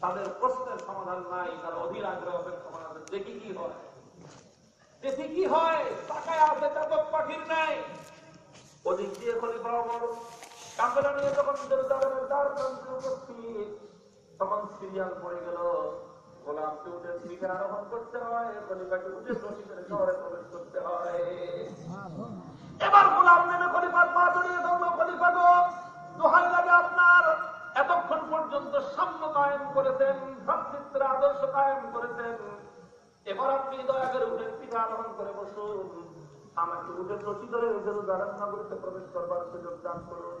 তাদের প্রশ্নের সমাধান নাই, তারা অধীর আগ্রহ দেখি কি হয়। দেখি কি হয় টাকায় আছে চাতক পাখির নাই। ওদিক দিয়ে খলিফা ওমর কাফেলা নিয়ে যখন তখন সিরিয়াল পড়ে গেল। গোলামকে উঠে দিকে আরোহণ করতে হয় খলিফাকে উঠে করে শহরে প্রবেশ করতে হয়। এবার গোলাম নেমে খলিফার পা জড়িয়ে ধরলো, খলিফা গো, দোহাই লাগে আপনার। এতক্ষণ পর্যন্ত সাম্য কায়েম করেছেন, ভ্রাতৃত্বের আদর্শ কায়েম করেছেন। এবার আপনি দয়া করে উঠেন পিঠা আরোহণ করে বসুন। আমাকে উঠে রশি ধরে জেরুজালেম নগরীতে প্রবেশ করবার সুযোগ দান করুন।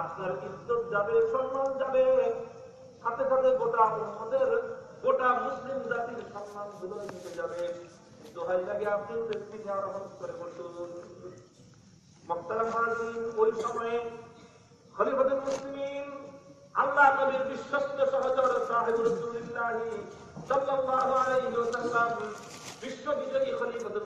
আপনার ইজ্জত যাবে, সম্মান যাবে। সাথে সাথে গোটা আমাদের গোটা মুসলিম জাতির সম্মানগুলো নিতে যাবে দোহাই লাগে আপনি ব্যক্তিকে আরোহণ করে বসুন। আল্লাহ নবীর বিশ্বস্ত সহচর সাহেব রাসূলুল্লাহি সাল্লাল্লাহু আলাইহি ওয়াসাল্লাম, বিশ্ব বিজয়ী খলিফাতুল মুসলিমিন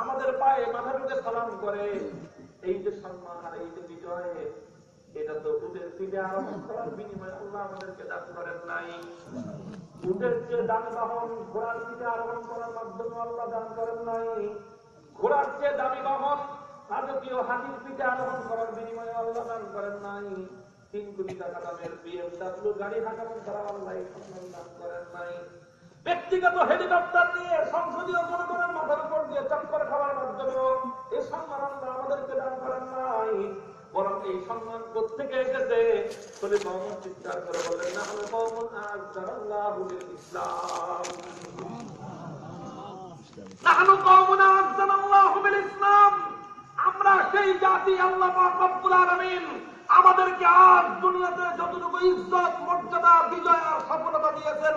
আমাদের পায়ে মাথা ঢুকে সালাম করে। এই যে সম্মান আর এই যে বিজয়, এটা তো উটের ফিরে আরম্ভ করার বিনিময়ে আল্লাহ আমাদেরকে দান করেন নাই। উটের যে দান বাহন ঘোড়ার পিঠে আরোহণ করার মাধ্যমে আল্লাহ দান করেন নাই। ঘোড়ার চেয়ে দামি বাহন রাজকীয় হাতির পিঠে আরোহণ করার বিনিময়ে আল্লাহ দান করেন নাই। তিন কোটি টাকা দামের বিএমডাব্লিউ গাড়ি হাঁটানোর দ্বারা আল্লাহ দান করেন নাই। ব্যক্তিগত হেলিকপ্টার নিয়ে সংসদীয় জনগণের মাথার উপর দিয়ে চক্কর খাওয়ার মাধ্যমে এই সম্মান আল্লাহ আমাদেরকে দান করেন নাই। বরং এই সম্মান কোথেকে এসেছে। বলে মোহাম্মদ চিৎকার করে বললেন না হলে মোহাম্মদ ইসলাম। আমরা সেই জাতি আল্লাহ পাক রব্বুল আমাদেরকে আজ দুনিয়াতে যতটুকু ইজ্জত, মর্যাদা, বিজয় আর সফলতা দিয়েছেন,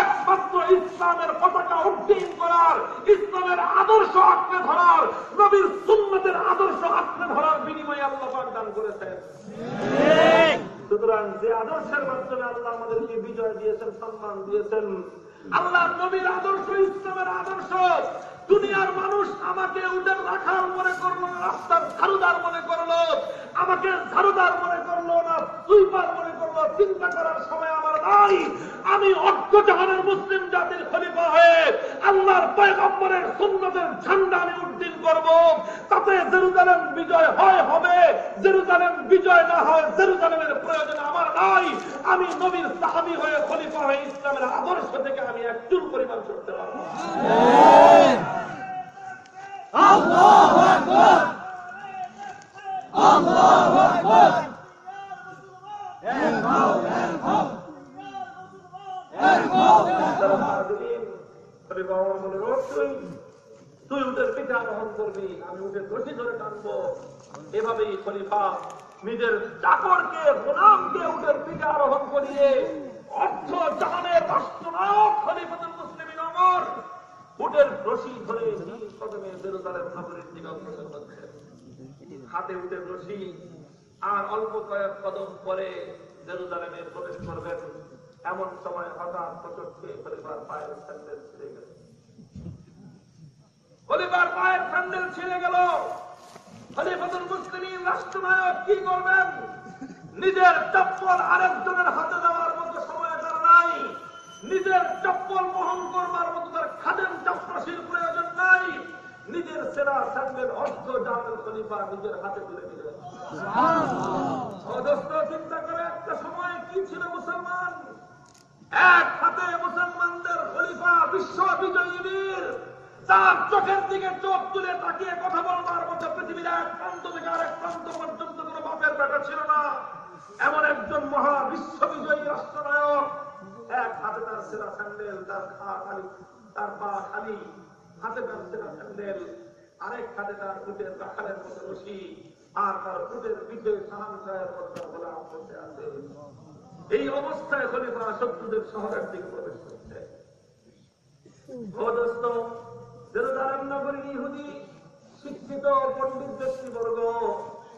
একমাত্র ইসলামের পতাকা উড্ডীন করার, ইসলামের আদর্শ আঁকড়ে ধরার, নবীর সুন্নতের আদর্শ আঁকড়ে ধরার বিনিময়ে আল্লাহ দান করেছেন। সুতরাং যে আদর্শের মাধ্যমে আল্লাহ আমাদেরকে বিজয় দিয়েছেন, সম্মান দিয়েছেন, আল্লাহ নবীর আদর্শ, ইসলামের আদর্শ দুনিয়ার মানুষ আমাকে উঠে রাখার মনে করল, রাস্তার ঝাড়ুদার মনে করল, আমাকে ঝাড়ুদার মনে করল না সুইপার মনে করল, চিন্তা করার সময় আমার নাই। আমি অর্থ জাহানের মুসলিম জাতির খলিফা হয়ে আল্লাহর পয়গম্বরের সুন্নতের ঝান্ডা আমি উদ্দিন করব। তাতে জেরুজালেম বিজয় হয়, হবে। জেরুজালেম বিজয় না হয়, জেরুজালেমের প্রয়োজন আমার নাই। আমি নবীর সাহাবি হয়ে খলিফা হয়ে ইসলামের আদর্শ থেকে আমি এক চুল পরিমাণ করতে পারব খলিফা ওমর বলে, "ও এভাবেই খলিফা নিজের চাকরকে গোলামকে উঠের পিঠে আরোহণ করিয়ে অর্থ জাহানের রাষ্ট্রনায়ক খলিফাতুল মুসলিমিন অমর উটের রশি ধরে নীল কদমে জেরুজালেম নগরীর দিকে অগ্রসর হচ্ছে। হাতে উঠে রশি, আর অল্প কয়েক কদম পরে জেরুজালেমে প্রবেশ করবেন। এমন সময় হঠাৎ প্রচুর খলিফার পায়ের স্যান্ডেল ছিঁড়ে গেল। খলিফার পায়ের স্যান্ডেল ছিঁড়ে গেল। খলিফাতুল মুসলিমিন রাষ্ট্রনায়ক কি করবেন? নিজের চপ্পল আরেকজনের হাতে দেওয়ার মতো সময় তার নাই। নিজের চপ্পল বহন করবার মতো তার খাদেম চপ্রাসির প্রয়োজন নাই। নিজের সেরা স্যান্ডেল অর্থ জামেল খলিফা নিজের হাতে তুলে দিলেন। চিন্তা করে একটা সময় কি ছিল মুসলমান? এক হাতে মুসলমানদের খলিফা বিশ্ব বিজয়ী বীর। তার চোখের দিকে চোখ তুলে তাকিয়ে কথা বলবার মতো পৃথিবীর এক প্রান্ত থেকে আরেক প্রান্ত পর্যন্ত কোন বাপের বেটা ছিল না। এমন একজন মহা বিশ্ব বিজয়ী রাষ্ট্রনায়ক এক হাতে তার সেরা স্যান্ডেল, তার খা খালি, তার পা খালি, হাতে তার সেরা স্যান্ডেল, আরেক হাতে তার উটের রাখালের মতো রশি, আর তার উটের সাহান সাহেব তার গোলাম বসে আছে। এই অবস্থায় খলিফা শত্রুদের শহরের দিকে প্রবেশ করছে। নগরীর ইহুদি, শিক্ষিত পণ্ডিত ব্যক্তিবর্গ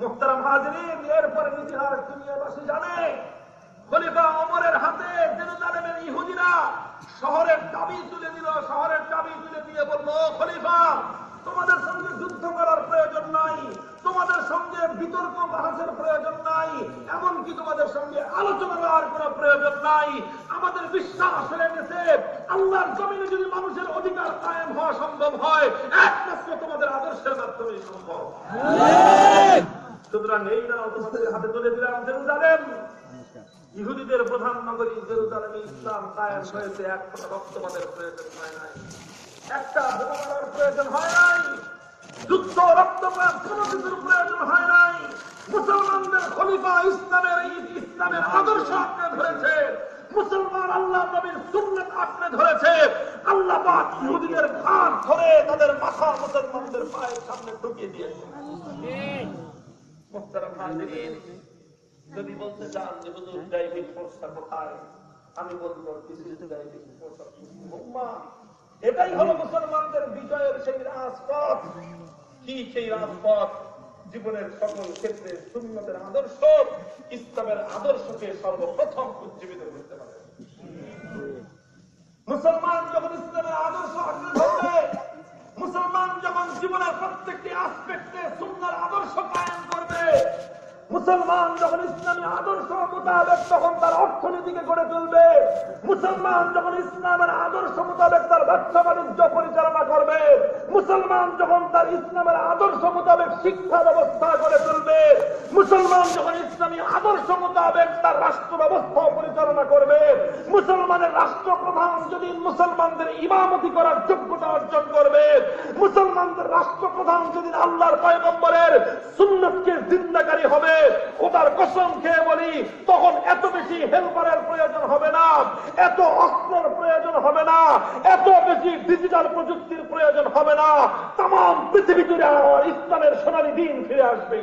মুহতারাম হাজরিন এরপরে ইতিহাস জানে, খলিফা ওমরের হাতে জেরুজালেমের ইহুদিরা শহরের চাবি তুলে দিল, শহরের চাবি তুলে দিয়ে বলল, খলিফা, তোমাদের সঙ্গে যুদ্ধ করার প্রয়োজন নাই, তোমাদের সঙ্গে বিতর্ক বাহাসের প্রয়োজন নাই, এমনকি তোমাদের সঙ্গে আলোচনা করার প্রয়োজন নাই। আমাদের বিশ্বাস হয়ে গেছে, আল্লাহর জমিনে যদি মানুষের অধিকার কায়েম হওয়া সম্ভব হয়, একমাত্র তোমাদের আদর্শের মাধ্যমে সম্ভব। সুতরাং এই হাতে তুলে দিলাম জেরুজালেম। ইহুদিদের প্রধান নগরী জেরুজালেমে ইসলাম কায়েম হয়েছে এক রক্তপাতের প্রয়োজন হয় নাই। একটা বোমার প্রয়োজন হয় নাই। যুদ্ধ রক্তপাত কোন কিছুর প্রয়োজন হয় নাই। মুসলমানদের খলিফা ইসলামের ইসলামের আদর্শ আপনি ধরেছে। মুসলমান আল্লাহ নবীর সুন্নত আপনি ধরেছে। আল্লাহ পাক ইহুদিদের ঘাট ধরে তাদের মাথা মুসলমানদের পায়ের সামনে ঢুকিয়ে দিয়েছে। যদি বলতে চান যে হুজুর ড্রাইভিং ফোর্সটা কোথায়, আমি বলব উম্মাহ। এটাই হলো মুসলমানদের বিজয়ের সেই রাজপথ। কি সেই রাজপথ? জীবনের সকল ক্ষেত্রে সুন্নতের আদর্শ, ইসলামের আদর্শকে সর্বপ্রথম উজ্জীবিত করতে পারে। মুসলমান যখন ইসলামের আদর্শ ধরবে মুসলমান যখন জীবনের প্রত্যেকটি আসপেক্টে সুন্দর আদর্শ পায়ন করবে মুসলমান যখন ইসলামী আদর্শ মোতাবেক তখন তার অর্থনীতিকে গড়ে তুলবে। মুসলমান যখন ইসলামের আদর্শ মোতাবেক তার ব্যবসা বাণিজ্য পরিচালনা করবে। মুসলমান যখন তার ইসলামের আদর্শ মোতাবেক শিক্ষা ব্যবস্থা গড়ে তুলবে। মুসলমান যখন ইসলামী আদর্শ মোতাবেক তার রাষ্ট্র ব্যবস্থা পরিচালনা করবে। মুসলমানের রাষ্ট্রপ্রধান যদি মুসলমানদের ইমামতি করার যোগ্যতা অর্জন করবে, মুসলমানদের রাষ্ট্রপ্রধান যদি আল্লাহর পয়গম্বরের সুন্নতকে জিন্দাকারী হবে ওটার কসম খেয়ে বলি, তখন এত বেশি হেল্পারের প্রয়োজন হবে না, এত অস্ত্রের প্রয়োজন হবে না, এত বেশি ডিজিটাল প্রযুক্তির প্রয়োজন হবে না তাম পৃথিবী জুড়ে আমার ইসলামের সোনালী দিন ফিরে আসবে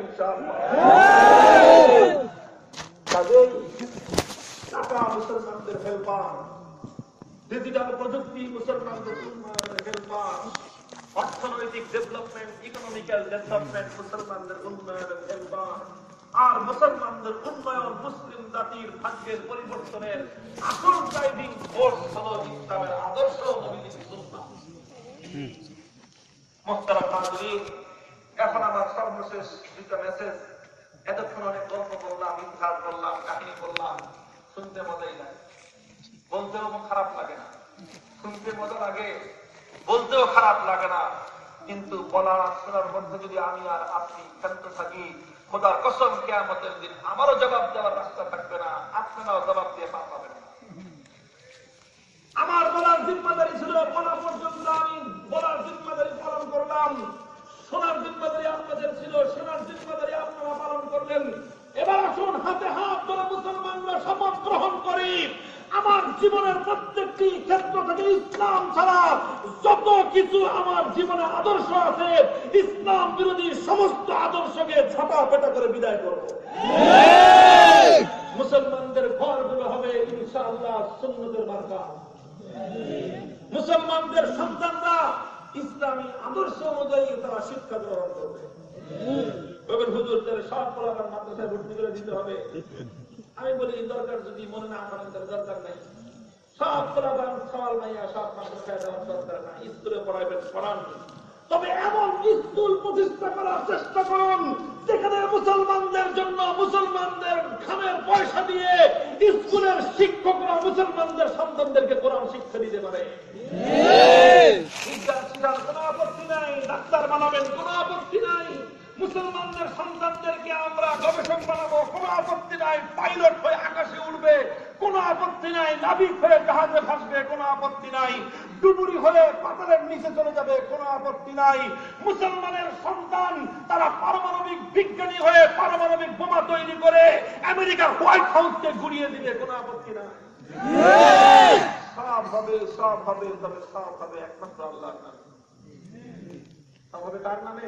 অর্থনৈতিক ডেভেলপমেন্ট ইকোনমিক্যাল ডেভেলপমেন্ট মুসলমানদের উন্নয়নের হেল্পার। আর মুসলমানদের উন্নয়ন মুসলিম জাতির ভাগ্যের পরিবর্তনের আসল ড্রাইভিং ফোর্স হল ইসলামের আদর্শ এখন আমার সর্বশেষ দুটো মেসেজ এতক্ষণ অনেক গল্প করলাম ইতিহাস করলাম, কাহিনী করলাম, শুনতে মজাই লাগে। বলতেও খারাপ লাগে না। শুনতে মজা লাগে, বলতেও খারাপ লাগে না। কিন্তু বলা শোনার মধ্যে যদি আমি আর আপনি ক্ষান্ত থাকি খোদার কসম, কেয়ামতের দিন আমারও জবাব দেওয়ার রাস্তা থাকবে না, আপনারাও জবাব দিয়ে পার পাবেন আমার বলার জিম্মাদারি ছিল, বলা পর্যন্ত আমি বলার জিম্মাদারি পালন করলাম। শোনার জিম্মাদারি আপনাদের ছিল শোনার জিম্মাদারি আপনারা পালন করলেন। এবার আসুন, হাতে হাত ধরে মুসলমানরা শপথ গ্রহণ করি। আমার জীবনের প্রত্যেকটি ক্ষেত্র থেকে ইসলাম ছাড়া যত কিছু আমার জীবনে আদর্শ আছে ইসলাম বিরোধী সমস্ত আদর্শকে ছাপা পেটা করে বিদায় করব। মুসলমানদের ঘরগুলো হবে ইনশাআল্লাহ সুন্নতের মার্কা মুসলমানদের সন্তানরা ইসলামী আদর্শ অনুযায়ী তারা শিক্ষা গ্রহণ করবে। বলবেন হুজুরদের সব পড়াবার মাদ্রাসায় ভর্তি করে দিতে হবে? আমি বলি দরকার যদি মনে না করেন তাহলে দরকার নাই। সব পড়াবার সওয়াল মাইয়া, সব মাদ্রাসায় দেওয়ার দরকার না স্কুলে পড়াবেন পড়ান। তবে এমন স্কুল প্রতিষ্ঠা করার চেষ্টা করুন, যেখানে মুসলমানদের জন্য মুসলমানদের খামের পয়সা দিয়ে স্কুলের শিক্ষকরা মুসলমানদের সন্তানদেরকে কোরআন শিক্ষা দিতে পারে। বিজ্ঞান কোনো আপত্তি নাই, ডাক্তার বানাবেন, কোনো আপত্তি নাই। মুসলমানদের সন্তানদেরকে আমরা গবেষক বানাবো, কোনো আপত্তি নাই, পাইলট হয়ে আকাশে উঠবে কোনো আপত্তি নাই নাবিক হয়ে জাহাজে ভাসবে কোনো আপত্তি নাই। ডুবুরি হয়ে পাতালের নিচে চলে যাবে কোনো আপত্তি নাই। মুসলমানের সন্তান তারা পারমাণবিক বিজ্ঞানী হয়ে পারমাণবিক বোমা তৈরি করে আমেরিকার হোয়াইট হাউসকে গুড়িয়ে দিবে কোনো আপত্তি নাই। সব হবে সব হবে তবে সব হবে একমাত্র আল্লাহর নামে। হবে কার নামে?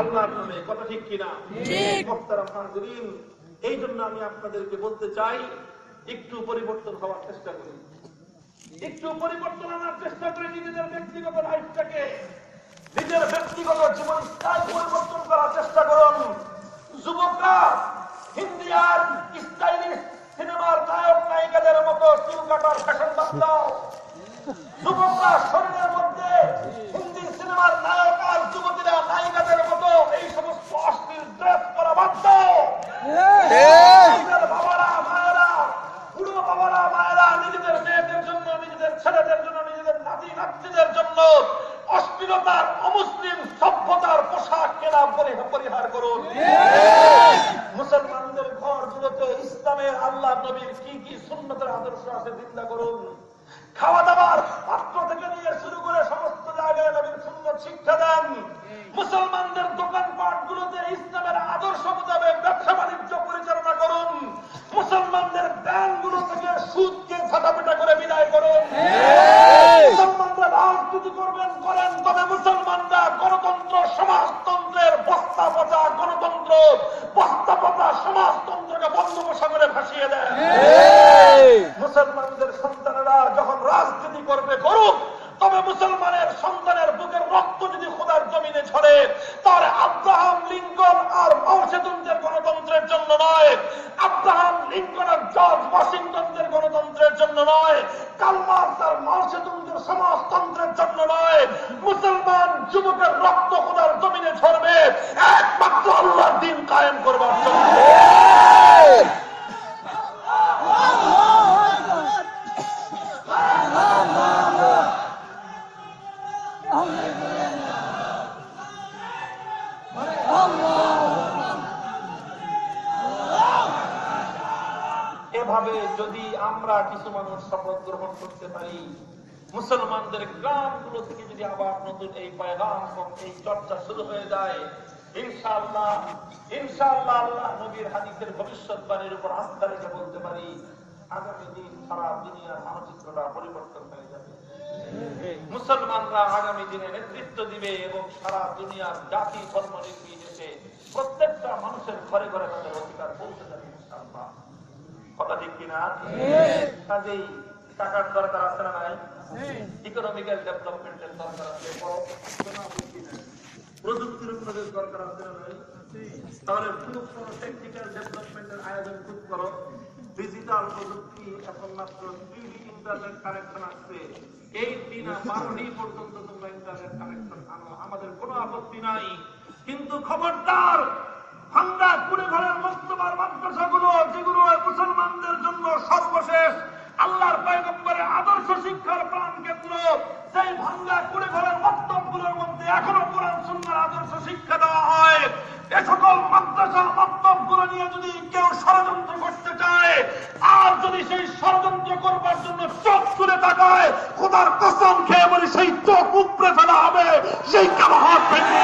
আল্লাহর নামে কথা ঠিক কিনা? এই জন্য আমি আপনাদেরকে বলতে চাই একটু পরিবর্তন হওয়ার চেষ্টা করি। একটু পরিবর্তন আনার চেষ্টা করে নিজেদের ব্যক্তিগত লাইফটাকে নিজের ব্যক্তিগত জীবন স্টাইল পরিবর্তন করার চেষ্টা করুন। যুবকরা হিন্দি আর স্টাইলিশ সিনেমার নায়ক নায়িকাদের মতো চুল কাটার ফ্যাশন বাদ দাও। যুবকরা শরীরের মধ্যে হিন্দি সিনেমার নায়ক আর যুবতীরা নায়িকাদের মতো এই সমস্ত অশ্লীল ড্রেস করা বাদ দাও। নিজেদের বাবারা মায়েরা বুড়ো বাবারা মায়েরা নিজেদের মেয়েদের জন্য নিজেদের ছেলেদের জন্য, নিজেদের নাতি নাতিদের জন্য অশ্লীলতার, অমুসলিম সভ্যতার পোশাক কেনা পরি- পরিহার করুন। মুসলমানদের ঘর ঘরগুলোতে ইসলামের আল্লাহ নবীর কি কি সুন্নতের আদর্শ আছে, চিন্তা করুন। খাওয়া দাওয়ার পাত্র থেকে নিয়ে শুরু করে সমস্ত জায়গায় নবীর সুন্দর শিক্ষা দেন। মুসলমানদের দোকানপাট গুলোতে ইসলামের আদর্শ মোতাবেক ব্যবসা বাণিজ্য পরিচালনা করুন। মুসলমানদের ব্যাংকগুলো থেকে সুদকে ছাটাপিটা করে বিদায় করুন। মুসলমানরা রাজনীতি করবেন করেন তবে মুসলমানরা গণতন্ত্র সমাজতন্ত্রের বস্তা পচা গণতন্ত্র বস্তা পচা সমাজতন্ত্রকে বঙ্গোপসাগরে ভাসিয়ে দেয় মুসলমানদের সন্তানেরা যখন রাজনীতি করবে করুক তবে মুসলমানের সন্তানের বুকের রক্ত যদি খোদার জমিনে ঝরে তাহলে আব্রাহাম লিঙ্কন আর মাউসেতুনদের গণতন্ত্রের জন্য নয় আব্রাহাম লিঙ্কন আর জর্জ ওয়াশিংটনদের গণতন্ত্রের জন্য নয় কালমার্স আর মাউসেতুনদের সমাজতন্ত্রের জন্য নয় মুসলমান যুবকের রক্ত খোদার জমিনে ঝরবে একমাত্র আল্লাহর দিন কায়েম করবার জন্য এভাবে যদি আমরা কিছু মানুষ শপথ গ্রহণ করতে পারি মুসলমানদের গ্রামগুলো থেকে যদি আবার নতুন এই পয়গাম এই চর্চা শুরু হয়ে যায় ইনশাআল্লাহ ইনশাআল্লাহ আল্লাহ নবীর হাদিসের ভবিষ্যৎবাণীর উপর আস্থা রেখে বলতে পারি আগামী দিন সারা দুনিয়ার মানচিত্রটা পরিবর্তন হয়ে যাবে। মুসলমানরা আগামী দিনে নেতৃত্ব দিবে এবং সারা দুনিয়ার জাতি ধর্ম নির্বিশেষে প্রত্যেকটা মানুষের ঘরে ঘরে তাদের অধিকার পৌঁছে যাবে ইনশাআল্লাহ। কথা ঠিক কিনা? কাজেই টাকার দরকার আছে না নাই? ইকোনমিক্যাল ডেভেলপমেন্টের দরকার আছে প্রযুক্তির উন্নতির দরকার আছে, তাহলে টেকনিক্যাল ডেভেলপমেন্টের আয়োজন খুব করো। ডিজিটাল প্রযুক্তি এখন মাত্র ইন্টারনেট কানেকশন এই বারোটি পর্যন্ত তোমরা ইন্টারনেট কানেকশন আনো। আমাদের কোনো আপত্তি নাই। কিন্তু খবরদার, ভাঙ্গা কুড়ে ঘরের মস্তবার মাদ্রাসাগুলো যেগুলো মুসলমানদের জন্য সর্বশেষ আল্লাহর পয়গম্বরের আদর্শ শিক্ষার প্রাণ কেন্দ্র সেই ভাঙ্গা কুড়ে ঘরের মস্তবগুলোর মধ্যে এখনও কোরআন সুন্নার আদর্শ শিক্ষা দেওয়া হয়। এ সকল মাদ্রাসা মস্তবগুলো নিয়ে যদি কেউ ষড়যন্ত্র করতে চায়, আর যদি সেই ষড়যন্ত্র করবার জন্য চোখ তুলে জায়গায় খোদার কসম খেয়ে বলি, সেই চোখ উপড়ে ফেলা হবে, সেই কালো হাত ভেঙে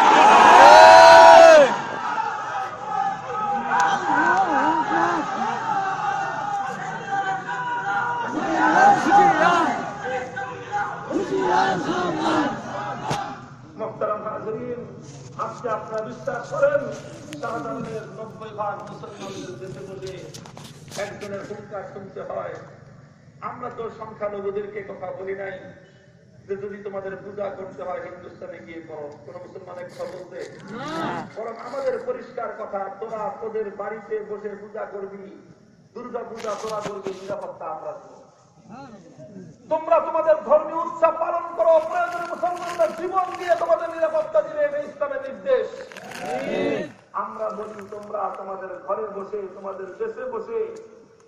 আজকে আপনারা বিশ্বাস করেন শাহজাহানের নব্বই ভাগ মুসলমানদের দেশে বসে একজনের হুঙ্কার শুনতে হয় আমরা তো সংখ্যালঘুদেরকে কথা বলি নাই যে যদি তোমাদের পূজা করতে হয় হিন্দুস্তানে গিয়ে করো কোন মুসলমানের কথা বলতে বরং আমাদের পরিষ্কার কথা তোরা তোদের বাড়িতে বসে পূজা করবি দুর্গা পূজা তোরা করবি নিরাপত্তা আমরা। তোমরা তোমাদের ধর্মীয় উৎসব পালন করো প্রয়োজনে মুসলমানদের জীবন দিয়ে তোমাদের নিরাপত্তা দিবে এটা ইসলামের নির্দেশ। আমরা বলি, তোমরা তোমাদের ঘরে বসে, তোমাদের দেশে বসে,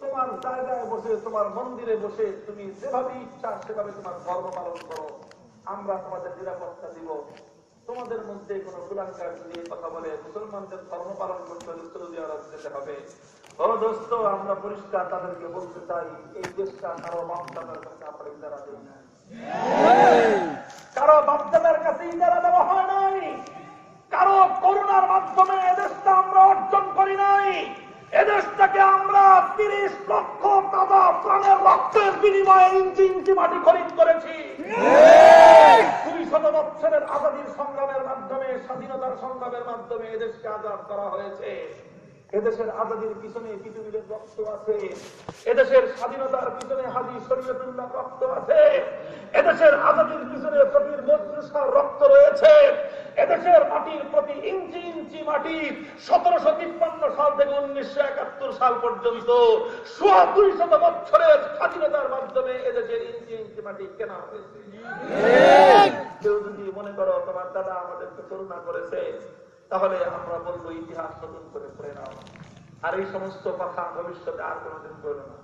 তোমার জায়গায় বসে, তোমার মন্দিরে বসে, তুমি যেভাবে ইচ্ছা সেভাবে তোমার ধর্ম পালন করো। আমরা তোমাদের নিরাপত্তা দিব। তোমাদের মধ্যে কোন কুলাঙ্কার এই কথা বলে, মুসলমানদের ধর্ম পালন করতে হলে সৌদি আরব যেতে হবে। আমরা পরিষ্কার তাদেরকে বলতে চাই, এই দেশটা কারও বাপদাদার কাছে আমরা ইজারা দিই না। কারও বাপদাদার কাছে ইজারা দেওয়া হয় নাই। কারও করোনার মাধ্যমে এদেশটা আমরা অর্জন করি নাই। এদেশটাকে আমরা তিরিশ লক্ষ তাজা প্রাণের রক্তের বিনিময়ে ইঞ্চি ইঞ্চি মাটি খরিদ করেছি। দুই শত বৎসরের আজাদির সংগ্রামের মাধ্যমে, স্বাধীনতার সংগ্রামের মাধ্যমে এদেশকে আজাদ করা হয়েছে। এদেশের আজাদির পিছনে পৃথিবীর রক্ত আছে। এদেশের স্বাধীনতার পিছনে হাজি শরীয়তুল্লাহ রক্ত আছে। এদেশের আজাদির পিছনে ফকির মজরুসার রক্ত রয়েছে। এদেশের মাটির প্রতি ইঞ্চি ইঞ্চি মাটি সতেরোশো তিপ্পান্ন সাল থেকে উনিশশো একাত্তর সাল পর্যন্ত সোয়া দুই শত বছরের স্বাধীনতার মাধ্যমে এদেশের ইঞ্চি ইঞ্চি মাটি কেনা হয়েছে। কেউ যদি মনে করো তোমার দাদা আমাদেরকে করুণা করেছে তাহলে আমরা বলব, ইতিহাস নতুন করে পড়ে নাও। আর এই সমস্ত কথা ভবিষ্যতে আর কোনোদিন করো না।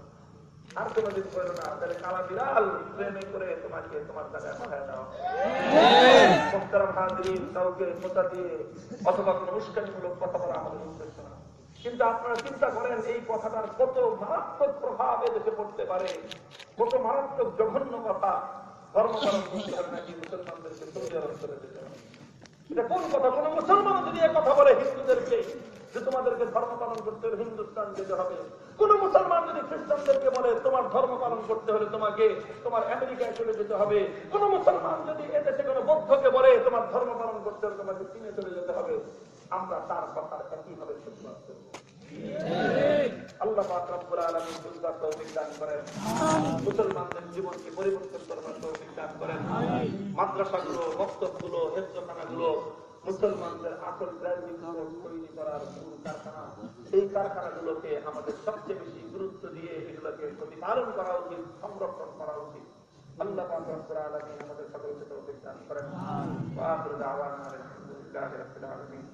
আর কোনোদিন করো না। তাহলে কালা বিড়াল ট্রেনে করে তোমাকে তোমার জায়গায় পাঠায় দাও। কিন্তু আপনারা চিন্তা করেন, এই কথাটার কত মারাত্মক পড়তে পারে। জঘন্য কথা ধর্ম মুসলমানদেরকে সৌদি আরব যেতে হবে। এটা কোন কথা? কোন মুসলমান যদি কথা বলে হিন্দুদেরকে যে তোমাদেরকে ধর্ম পালন করতে হলে হিন্দুস্তান যেতে হবে। কোন মুসলমান যদি খ্রিস্টানদেরকে বলে তোমার ধর্ম পালন করতে হলে তোমাকে তোমার আমেরিকায় চলে যেতে হবে। কোন মুসলমান যদি এদেশে কোনো বৌদ্ধকে বলে তোমার ধর্ম পালন করতে হলে তোমাকে চীনে চলে যেতে হবে। আমরা তার কথা একইভাবে শুধুমাত্র আল্লাহ রব্বুল আলামিন বুঝবার তৌফিক দান করেন। মুসলমানদের জীবনকে পরিবর্তন করবার তৌফিক দান করেন। মাদ্রাসাগুলো মক্তবগুলো হেফজখানাগুলো মুসলমানদের আসল তৈরি করার কারখানা। সেই কারখানাগুলোকে আমাদের সবচেয়ে বেশি গুরুত্ব দিয়ে এগুলোকে প্রতিপালন করা উচিত সংরক্ষণ করা উচিত। আল্লাহ রব্বুল আলামিন আমাদের সকলকে তৌফিক দান করেন। ওয়া আখিরু দাওয়ানা আলহামদুলিল্লাহি রাব্বিল আলামিন।